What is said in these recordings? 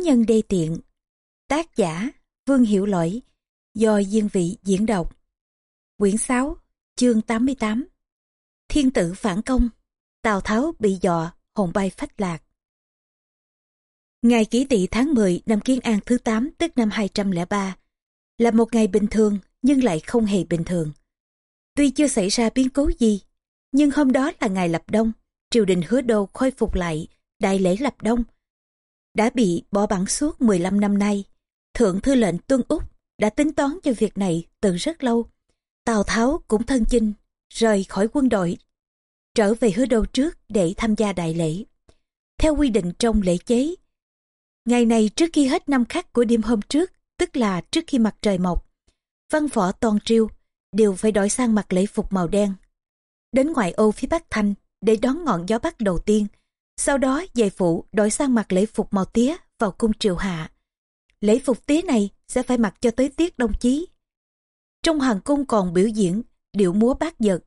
Nhân đê tiện Tác giả Vương Hiểu Lỗi Do Diên Vị diễn đọc Quyển 6 Chương 88 Thiên tử phản công Tào Tháo bị dọa Hồn bay phách lạc Ngày kỷ tỵ tháng 10 năm Kiến An thứ 8 tức năm 203 là một ngày bình thường nhưng lại không hề bình thường. Tuy chưa xảy ra biến cố gì, nhưng hôm đó là ngày lập đông, triều đình hứa đô khôi phục lại đại lễ lập đông. Đã bị bỏ bản suốt 15 năm nay, Thượng Thư lệnh Tuân Úc đã tính toán cho việc này từ rất lâu. Tào Tháo cũng thân chinh, rời khỏi quân đội, trở về hứa đô trước để tham gia đại lễ. Theo quy định trong lễ chế, ngày này trước khi hết năm khắc của đêm hôm trước, tức là trước khi mặt trời mọc, văn võ toàn triêu đều phải đổi sang mặc lễ phục màu đen. Đến ngoại ô phía Bắc Thanh để đón ngọn gió Bắc đầu tiên, sau đó dạy phụ đổi sang mặc lễ phục màu tía vào cung triều hạ. Lễ phục tía này sẽ phải mặc cho tới tiết đồng chí. Trong hoàng cung còn biểu diễn điệu múa bát giật,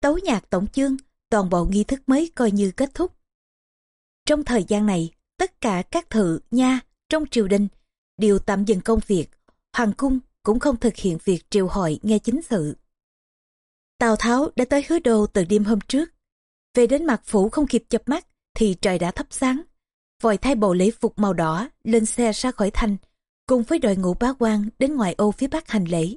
tấu nhạc tổng chương, toàn bộ nghi thức mới coi như kết thúc. Trong thời gian này, tất cả các thự, nha, trong triều đình đều tạm dừng công việc, hoàng cung cũng không thực hiện việc triều hội nghe chính sự. Tào Tháo đã tới hứa đô từ đêm hôm trước. Về đến mặt phủ không kịp chập mắt thì trời đã thấp sáng. Vội thay bộ lễ phục màu đỏ lên xe ra khỏi thành cùng với đội ngũ bá quan đến ngoài ô phía bắc hành lễ.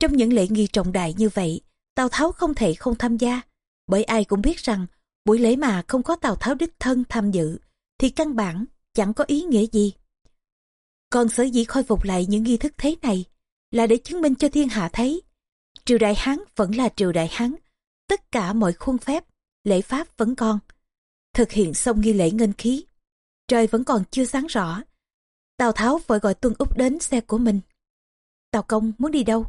Trong những lễ nghi trọng đại như vậy, Tào Tháo không thể không tham gia, bởi ai cũng biết rằng buổi lễ mà không có Tào Tháo đích thân tham dự thì căn bản chẳng có ý nghĩa gì. Còn sở dĩ khôi phục lại những nghi thức thế này là để chứng minh cho thiên hạ thấy triều đại Hán vẫn là triều đại Hán, tất cả mọi khuôn phép, lễ pháp vẫn còn. Thực hiện xong nghi lễ ngân khí, trời vẫn còn chưa sáng rõ. Tào Tháo vội gọi Tuân Úc đến xe của mình. Tào Công muốn đi đâu?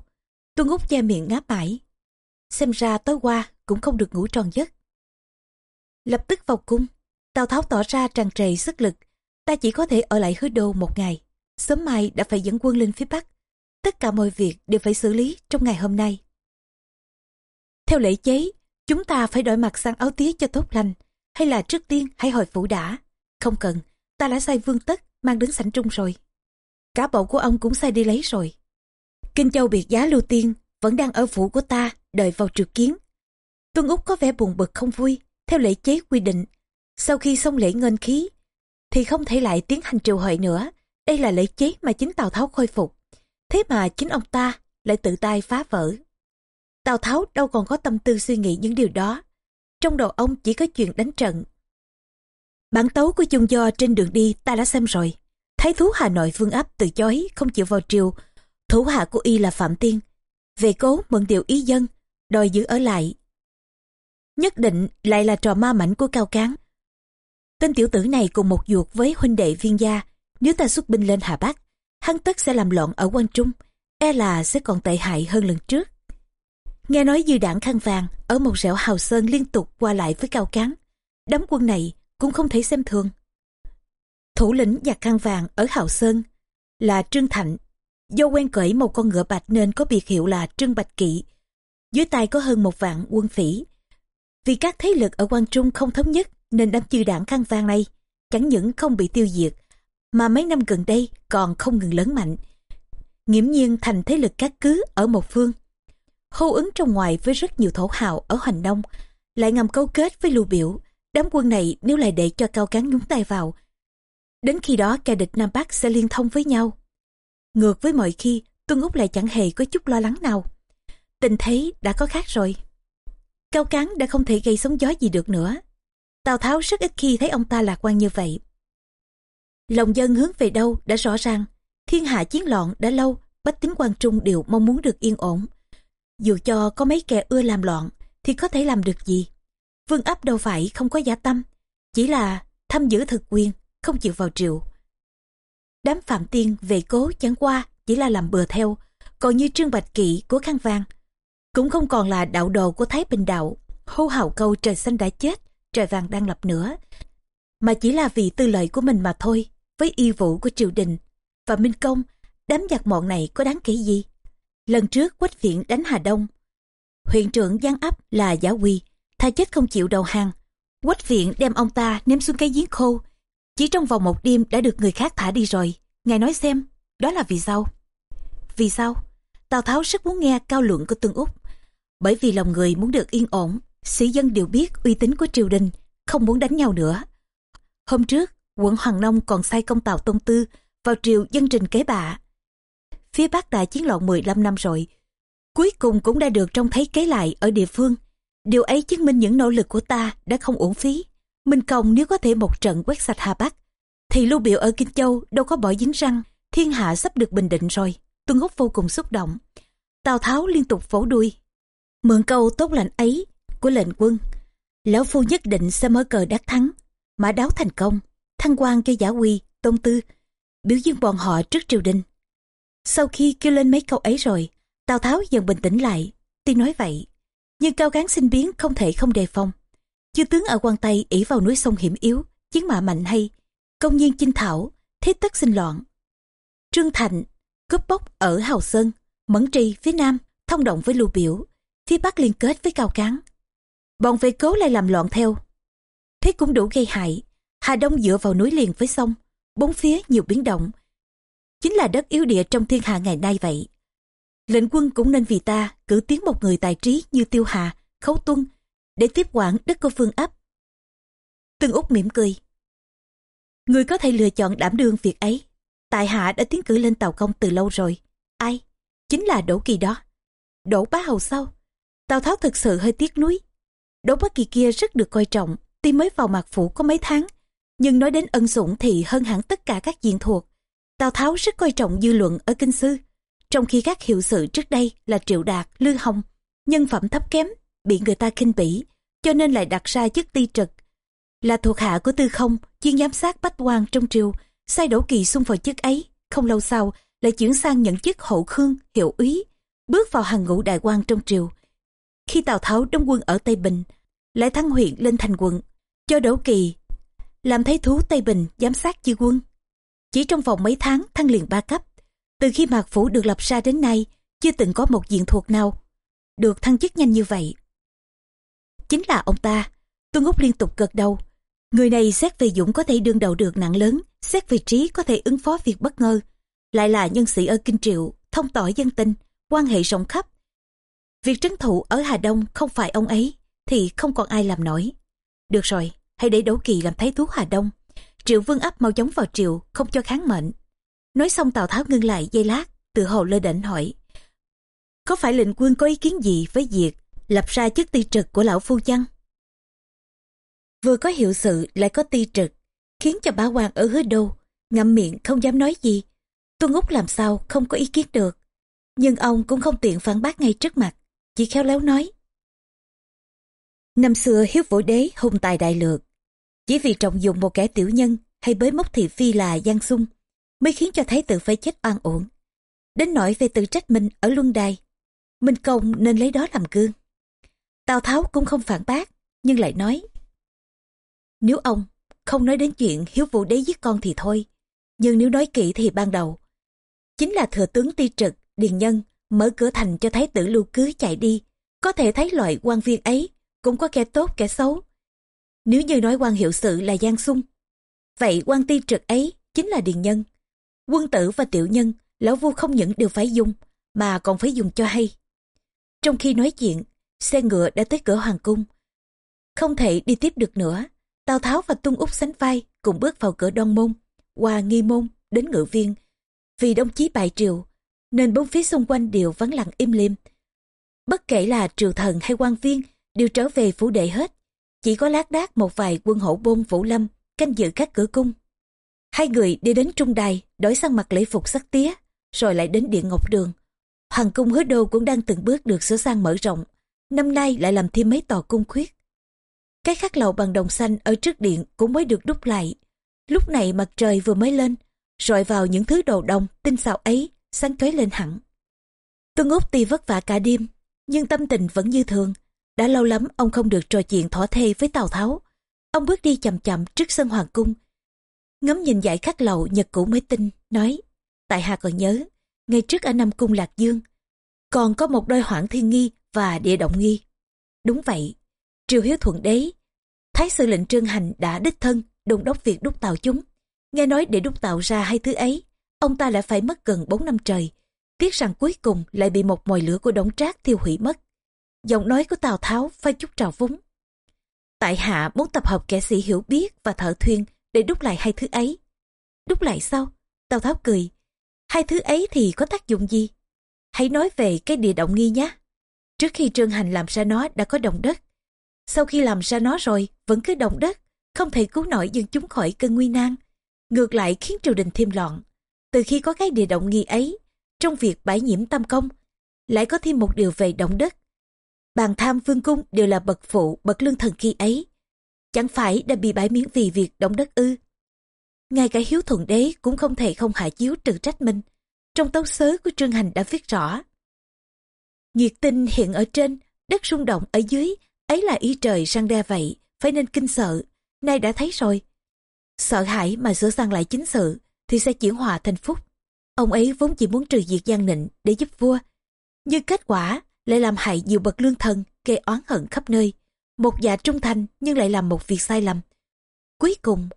Tuân Úc che miệng ngáp mãi. Xem ra tối qua cũng không được ngủ tròn giấc. Lập tức vào cung, Tào Tháo tỏ ra tràn trề sức lực. Ta chỉ có thể ở lại hứa đô một ngày. Sớm mai đã phải dẫn quân lên phía Bắc. Tất cả mọi việc đều phải xử lý trong ngày hôm nay. Theo lễ chế, chúng ta phải đổi mặt sang áo tía cho tốt lành. Hay là trước tiên hãy hồi phủ đã. Không cần, ta đã sai vương tất mang đến sảnh trung rồi. Cả bộ của ông cũng sai đi lấy rồi. Kinh châu biệt giá lưu tiên vẫn đang ở phủ của ta đợi vào triều kiến. Tuân Úc có vẻ buồn bực không vui, theo lễ chế quy định. Sau khi xong lễ ngân khí, thì không thể lại tiến hành triều hội nữa. Đây là lễ chế mà chính Tào Tháo khôi phục. Thế mà chính ông ta lại tự tay phá vỡ. Tào Tháo đâu còn có tâm tư suy nghĩ những điều đó. Trong đầu ông chỉ có chuyện đánh trận. Bản tấu của chung do trên đường đi ta đã xem rồi. Thái thú Hà Nội Vương Áp từ chối không chịu vào triều. Thủ hạ của y là Phạm Tiên. Về cố mượn điều ý dân, đòi giữ ở lại. Nhất định lại là trò ma mảnh của Cao Cán. Tên tiểu tử này cùng một ruột với huynh đệ viên gia. Nếu ta xuất binh lên Hà Bắc, hắn tất sẽ làm loạn ở quan Trung. E là sẽ còn tệ hại hơn lần trước. Nghe nói dư đảng khăn vàng ở một rẻo hào sơn liên tục qua lại với cao cán. Đám quân này cũng không thể xem thường. Thủ lĩnh giặc khăn vàng ở hào sơn là Trương Thạnh. Do quen cởi một con ngựa bạch nên có biệt hiệu là Trương Bạch Kỵ. Dưới tay có hơn một vạn quân phỉ. Vì các thế lực ở quan Trung không thống nhất nên đám dư đảng khăn vàng này chẳng những không bị tiêu diệt, mà mấy năm gần đây còn không ngừng lớn mạnh. Nghiễm nhiên thành thế lực cát cứ ở một phương hô ứng trong ngoài với rất nhiều thổ hào ở Hoành Đông, lại ngầm câu kết với lưu biểu. Đám quân này nếu lại để cho cao cán nhúng tay vào, đến khi đó kẻ địch Nam Bắc sẽ liên thông với nhau. Ngược với mọi khi, Tuân Úc lại chẳng hề có chút lo lắng nào. Tình thế đã có khác rồi. Cao Cán đã không thể gây sóng gió gì được nữa. Tào Tháo rất ít khi thấy ông ta lạc quan như vậy. Lòng dân hướng về đâu đã rõ ràng. Thiên hạ chiến loạn đã lâu, bách tính quan trung đều mong muốn được yên ổn. Dù cho có mấy kẻ ưa làm loạn thì có thể làm được gì. Vương ấp đâu phải không có giả tâm, chỉ là thăm giữ thực quyền, không chịu vào triều. Đám phạm tiên về cố chẳng qua chỉ là làm bừa theo, còn như Trương Bạch Kỵ của Khang vang cũng không còn là đạo đồ của Thái Bình Đạo, hô hào câu trời xanh đã chết, trời vàng đang lập nữa, mà chỉ là vì tư lợi của mình mà thôi, với y vụ của triều đình. Và Minh Công, đám giặc mọn này có đáng kể gì? Lần trước Quách Viện đánh Hà Đông, huyện trưởng giáng ấp là Giả Quy, tha chết không chịu đầu hàng. Quách Viện đem ông ta ném xuống cái giếng khô, Chỉ trong vòng một đêm đã được người khác thả đi rồi. Ngài nói xem, đó là vì sao? Vì sao? Tào Tháo rất muốn nghe cao luận của Tương Úc. Bởi vì lòng người muốn được yên ổn, sĩ dân đều biết uy tín của triều đình, không muốn đánh nhau nữa. Hôm trước, quận Hoàng Nông còn sai công tào Tôn Tư vào triều dân trình kế bạ. Phía Bắc đã chiến loạn 15 năm rồi, cuối cùng cũng đã được trông thấy kế lại ở địa phương. Điều ấy chứng minh những nỗ lực của ta đã không uổng phí. Minh Công nếu có thể một trận quét sạch Hà Bắc, thì lưu biểu ở Kinh Châu đâu có bỏ dính răng, thiên hạ sắp được bình định rồi. Tuân Húc vô cùng xúc động. Tào Tháo liên tục vỗ đuôi. Mượn câu tốt lành ấy của lệnh quân. Lão Phu nhất định sẽ mở cờ đắc thắng, mã đáo thành công, thăng quan cho giả quy, tôn tư, biểu dương bọn họ trước triều đình. Sau khi kêu lên mấy câu ấy rồi, Tào Tháo dần bình tĩnh lại, tuy nói vậy. Nhưng cao gán sinh biến không thể không đề phòng. Chư tướng ở quan Tây ỉ vào núi sông hiểm yếu, chiến mã mạnh hay, công nhiên chinh thảo, thế tất sinh loạn. Trương Thành, cướp bóc ở Hào Sơn, Mẫn tri phía Nam, thông động với Lưu Biểu, phía Bắc liên kết với Cao Cán. Bọn vệ cố lại làm loạn theo. Thế cũng đủ gây hại, Hà Đông dựa vào núi liền với sông, bốn phía nhiều biến động. Chính là đất yếu địa trong thiên hạ ngày nay vậy. Lệnh quân cũng nên vì ta cử tiến một người tài trí như Tiêu Hà, Khấu Tuân để tiếp quản đất của phương ấp. Tương Úc mỉm cười. Người có thể lựa chọn đảm đương việc ấy. Tại hạ đã tiến cử lên tàu công từ lâu rồi. Ai? Chính là Đỗ Kỳ đó. Đỗ Bá Hầu sau Tào Tháo thực sự hơi tiếc nuối. Đỗ Bá Kỳ kia rất được coi trọng, tuy mới vào mạc phủ có mấy tháng, nhưng nói đến ân sủng thì hơn hẳn tất cả các diện thuộc. Tào Tháo rất coi trọng dư luận ở kinh sư, trong khi các hiệu sự trước đây là Triệu Đạt, Lư Hồng, nhân phẩm thấp kém, bị người ta khinh bỉ, cho nên lại đặt ra chức ti trực. Là thuộc hạ của Tư Không, chuyên giám sát bách quan trong triều, sai Đỗ Kỳ xung vào chức ấy, không lâu sau lại chuyển sang nhận chức hậu khương, hiệu úy, bước vào hàng ngũ đại quan trong triều. Khi Tào Tháo đóng quân ở Tây Bình, lại thăng huyện lên thành quận, cho Đỗ Kỳ làm thấy thú Tây Bình giám sát chư quân. Chỉ trong vòng mấy tháng thăng liền ba cấp, từ khi Mạc Phủ được lập ra đến nay, chưa từng có một diện thuộc nào được thăng chức nhanh như vậy. Chính là ông ta, Tuân Úc liên tục gật đầu. Người này xét về dũng có thể đương đầu được nặng lớn, xét về trí có thể ứng phó việc bất ngờ. Lại là nhân sĩ ở Kinh Triệu, thông tỏ dân tình, quan hệ rộng khắp. Việc trấn thủ ở Hà Đông không phải ông ấy, thì không còn ai làm nổi. Được rồi, hãy để Đỗ Kỳ làm thái thú Hà Đông. Triệu Vương ấp mau chóng vào triều, không cho kháng mệnh. Nói xong Tào Tháo ngưng lại giây lát, từ hồ lê đệnh hỏi. Có phải lệnh quân có ý kiến gì với việc lập ra chức ti trực của lão phu chăng? Vừa có hiệu sự lại có ti trực, khiến cho bá quan ở hứa đô, ngậm miệng không dám nói gì. Tuân Úc làm sao không có ý kiến được. Nhưng ông cũng không tiện phản bác ngay trước mặt, chỉ khéo léo nói. Năm xưa hiếu vũ đế hùng tài đại lược, chỉ vì trọng dụng một kẻ tiểu nhân hay bới mốc thị phi là Giang Sung, mới khiến cho thái tử phải chết oan uổng. Đến nỗi về tự trách mình ở luân đài, Minh Công nên lấy đó làm gương. Tào Tháo cũng không phản bác, nhưng lại nói. Nếu ông không nói đến chuyện hiếu vũ đế giết con thì thôi, nhưng nếu nói kỹ thì ban đầu, chính là thừa tướng ti trực, điền nhân, mở cửa thành cho thái tử lưu cứ chạy đi, có thể thấy loại quan viên ấy cũng có kẻ tốt kẻ xấu. Nếu như nói quan hiệu sự là Giang Sung, vậy quan ti trực ấy chính là điền nhân. Quân tử và tiểu nhân, lão vua không những đều phải dùng, mà còn phải dùng cho hay. Trong khi nói chuyện, xe ngựa đã tới cửa hoàng cung. Không thể đi tiếp được nữa, Tào Tháo và Tung Úc sánh vai cùng bước vào cửa đoan môn, qua nghi môn, đến ngự viên. Vì đồng chí bại triều, nên bốn phía xung quanh đều vắng lặng im lìm. Bất kể là triều thần hay quan viên, đều trở về phủ đệ hết. Chỉ có lác đác một vài quân hổ bôn vũ lâm canh giữ các cửa cung. Hai người đi đến trung đài, đổi sang mặt lễ phục sắc tía, rồi lại đến điện ngọc đường. Hoàng cung hứa đô cũng đang từng bước được sửa sang mở rộng, năm nay lại làm thêm mấy tòa cung khuyết. Cái khắc lầu bằng đồng xanh ở trước điện cũng mới được đúc lại. Lúc này mặt trời vừa mới lên, rọi vào những thứ đồ đồng tinh xảo ấy, sáng chói lên hẳn. Tuân Úc tuy vất vả cả đêm, nhưng tâm tình vẫn như thường. Đã lâu lắm ông không được trò chuyện thỏa thê với Tào Tháo. Ông bước đi chậm chậm trước sân hoàng cung. Ngắm nhìn dải khắc lầu nhật cũ mới tinh, nói, tại hạ còn nhớ, ngày trước ở Nam Cung Lạc Dương, còn có một đôi hoảng thiên nghi và địa động nghi. Đúng vậy, triều hiếu thuận đế, thái sư lệnh trương hành đã đích thân đồn đốc việc đúc tạo chúng. Nghe nói để đúc tạo ra hai thứ ấy, ông ta lại phải mất gần 4 năm trời. Tiếc rằng cuối cùng lại bị một mồi lửa của đống trác thiêu hủy mất. Giọng nói của Tào Tháo pha chút trào vúng Tại hạ muốn tập hợp kẻ sĩ hiểu biết và thợ thuyền để đúc lại hai thứ ấy. Đúc lại sao? Tào Tháo cười. Hai thứ ấy thì có tác dụng gì? Hãy nói về cái địa động nghi nhé. Trước khi Trương Hành làm ra nó đã có động đất. Sau khi làm ra nó rồi, vẫn cứ động đất, không thể cứu nổi dân chúng khỏi cơn nguy nan. Ngược lại khiến triều đình thêm loạn. Từ khi có cái địa động nghi ấy, trong việc bãi nhiễm tam công, lại có thêm một điều về động đất. Bàn tham vương cung đều là bậc phụ, bậc lương thần khi ấy. Chẳng phải đã bị bãi miếng vì việc động đất ư. Ngay cả hiếu thuận đế cũng không thể không hạ chiếu trừ trách mình Trong tấu sớ của Trương Hành đã viết rõ. Nhiệt tinh hiện ở trên, đất rung động ở dưới, ấy là ý trời sang đe vậy, phải nên kinh sợ, nay đã thấy rồi. Sợ hãi mà sửa sang lại chính sự, thì sẽ chuyển hòa thành phúc. Ông ấy vốn chỉ muốn trừ diệt gian nịnh để giúp vua, nhưng kết quả lại làm hại nhiều bậc lương thần, gây oán hận khắp nơi. Một dạ trung thành nhưng lại làm một việc sai lầm. Cuối cùng,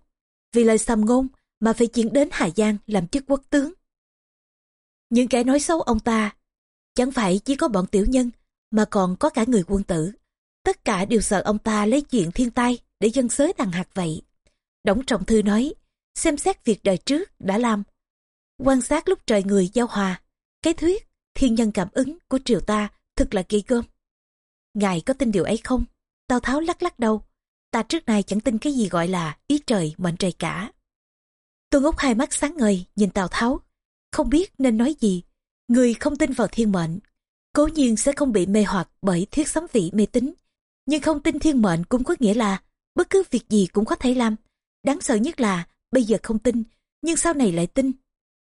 vì lời sầm ngôn mà phải chuyển đến Hà Giang làm chức quốc tướng. Những kẻ nói xấu ông ta, chẳng phải chỉ có bọn tiểu nhân, mà còn có cả người quân tử. Tất cả đều sợ ông ta lấy chuyện thiên tai để dân xới đằng hạt vậy. Đổng Trọng Thư nói, xem xét việc đời trước đã làm. Quan sát lúc trời người giao hòa, cái thuyết, thiên nhân cảm ứng của triều ta thật là kỳ cơm. Ngài có tin điều ấy không? Tào Tháo lắc lắc đầu. Ta trước nay chẳng tin cái gì gọi là ý trời mệnh trời cả. Tôn Úc hai mắt sáng ngời nhìn Tào Tháo. Không biết nên nói gì. Người không tin vào thiên mệnh. Cố nhiên sẽ không bị mê hoặc bởi thuyết sấm vị mê tín. Nhưng không tin thiên mệnh cũng có nghĩa là bất cứ việc gì cũng có thể làm. Đáng sợ nhất là bây giờ không tin, nhưng sau này lại tin.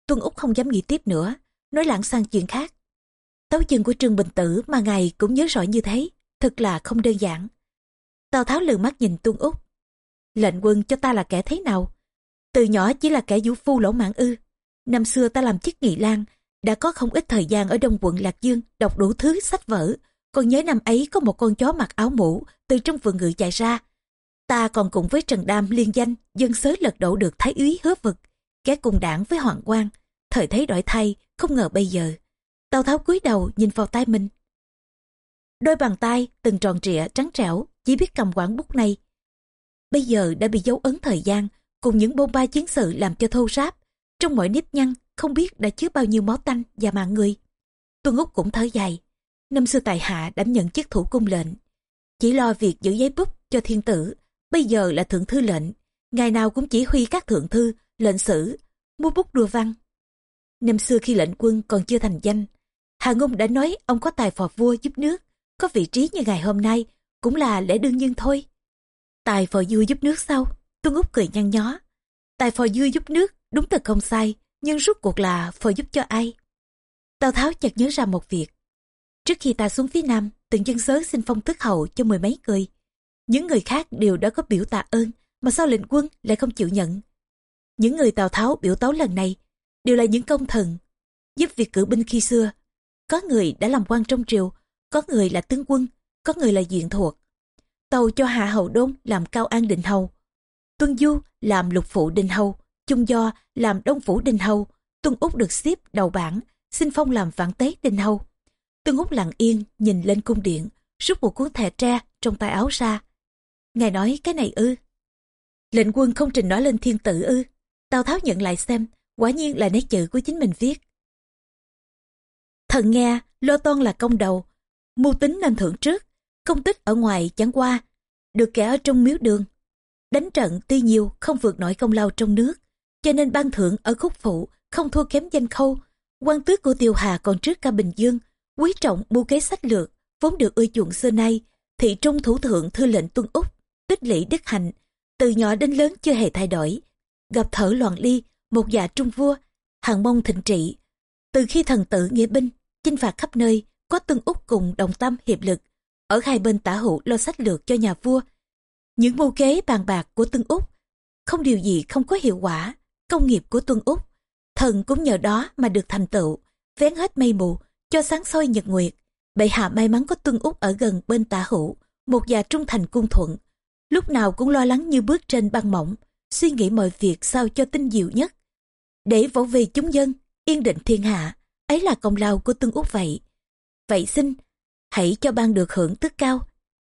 Tuân Úc không dám nghĩ tiếp nữa, nói lảng sang chuyện khác. Tấu chân của Trương Bình Tử mà ngài cũng nhớ rõ như thế, thật là không đơn giản. Tào Tháo lườm mắt nhìn Tuân Úc. Lệnh quân cho ta là kẻ thế nào? Từ nhỏ chỉ là kẻ vũ phu lỗ mãn ư. Năm xưa ta làm chức nghị lang, đã có không ít thời gian ở đông quận Lạc Dương đọc đủ thứ sách vở. Còn nhớ năm ấy có một con chó mặc áo mũ từ trong vườn ngự chạy ra. Ta còn cùng với Trần Đam liên danh dân sới lật đổ được Thái úy hứa vực, kẻ cùng đảng với Hoàng Quang. Thời thế đổi thay, không ngờ bây giờ. Tào Tháo cúi đầu nhìn vào tay mình. Đôi bàn tay từng tròn trịa trắng trẻo, chỉ biết cầm quản bút này. Bây giờ đã bị dấu ấn thời gian, cùng những bông ba chiến sự làm cho thô ráp. Trong mọi nếp nhăn, không biết đã chứa bao nhiêu máu tanh và mạng người. Tuân Úc cũng thở dài. Năm xưa tại hạ đảm nhận chức thủ cung lệnh. Chỉ lo việc giữ giấy bút cho thiên tử. Bây giờ là thượng thư lệnh. Ngày nào cũng chỉ huy các thượng thư, lệnh sử, mua bút đùa văn. Năm xưa khi lệnh quân còn chưa thành danh, Hà Ngôn đã nói ông có tài phò vua giúp nước, có vị trí như ngày hôm nay, cũng là lẽ đương nhiên thôi. Tài phò vua giúp nước sao? Tuân Úc cười nhăn nhó. Tài phò vua giúp nước, đúng thật không sai, nhưng rút cuộc là phò giúp cho ai? Tào Tháo chợt nhớ ra một việc. Trước khi ta xuống phía Nam, từng dân sớ xin phong tước hậu cho mười mấy người. Những người khác đều đã có biểu tạ ơn, mà sao lệnh quân lại không chịu nhận? Những người Tào Tháo biểu tấu lần này đều là những công thần, giúp việc cử binh khi xưa có người đã làm quan trong triều, có người là tướng quân, có người là diện thuộc. Tàu cho Hạ Hầu Đôn làm cao an đình hầu. Tuân Du làm lục phụ đình hầu, Trung Do làm đông phủ đình hầu, Tuân Úc được xếp đầu bảng, xin phong làm vạn tế đình hầu. Tuân Úc lặng yên nhìn lên cung điện, rút một cuốn thẻ tre trong tay áo ra. Ngài nói cái này ư. Lệnh quân không trình nói lên thiên tử ư. Tào Tháo nhận lại xem, quả nhiên là nét chữ của chính mình viết. Thần nghe, lô toan là công đầu, mưu tính nên thưởng trước, công tích ở ngoài chẳng qua, được kẻ ở trong miếu đường. Đánh trận tuy nhiều không vượt nổi công lao trong nước, cho nên ban thưởng ở khúc phụ không thua kém danh khâu. quan tước của Tiêu Hà còn trước cả Bình Dương, quý trọng mưu kế sách lược, vốn được ưa chuộng xưa nay, thị trung thủ thượng thư lệnh tuân úc, tích lũy đức hạnh, từ nhỏ đến lớn chưa hề thay đổi. Gặp thở loạn ly, một dạ trung vua, hàng mông thịnh trị. Từ khi thần tử nghĩa binh, chinh phạt khắp nơi, có tương úc cùng đồng tâm hiệp lực, ở hai bên tả hữu lo sách lược cho nhà vua. Những mưu kế bàn bạc của Tương Úc, không điều gì không có hiệu quả, công nghiệp của tương Úc, thần cũng nhờ đó mà được thành tựu, vén hết mây mù, cho sáng soi nhật nguyệt. Bệ hạ may mắn có tương Úc ở gần bên tả hữu, một già trung thành cung thuận, lúc nào cũng lo lắng như bước trên băng mỏng, suy nghĩ mọi việc sao cho tinh diệu nhất. Để vỗ về chúng dân, yên định thiên hạ, ấy là công lao của tương úc vậy. Vậy xin, hãy cho ban được hưởng tước cao,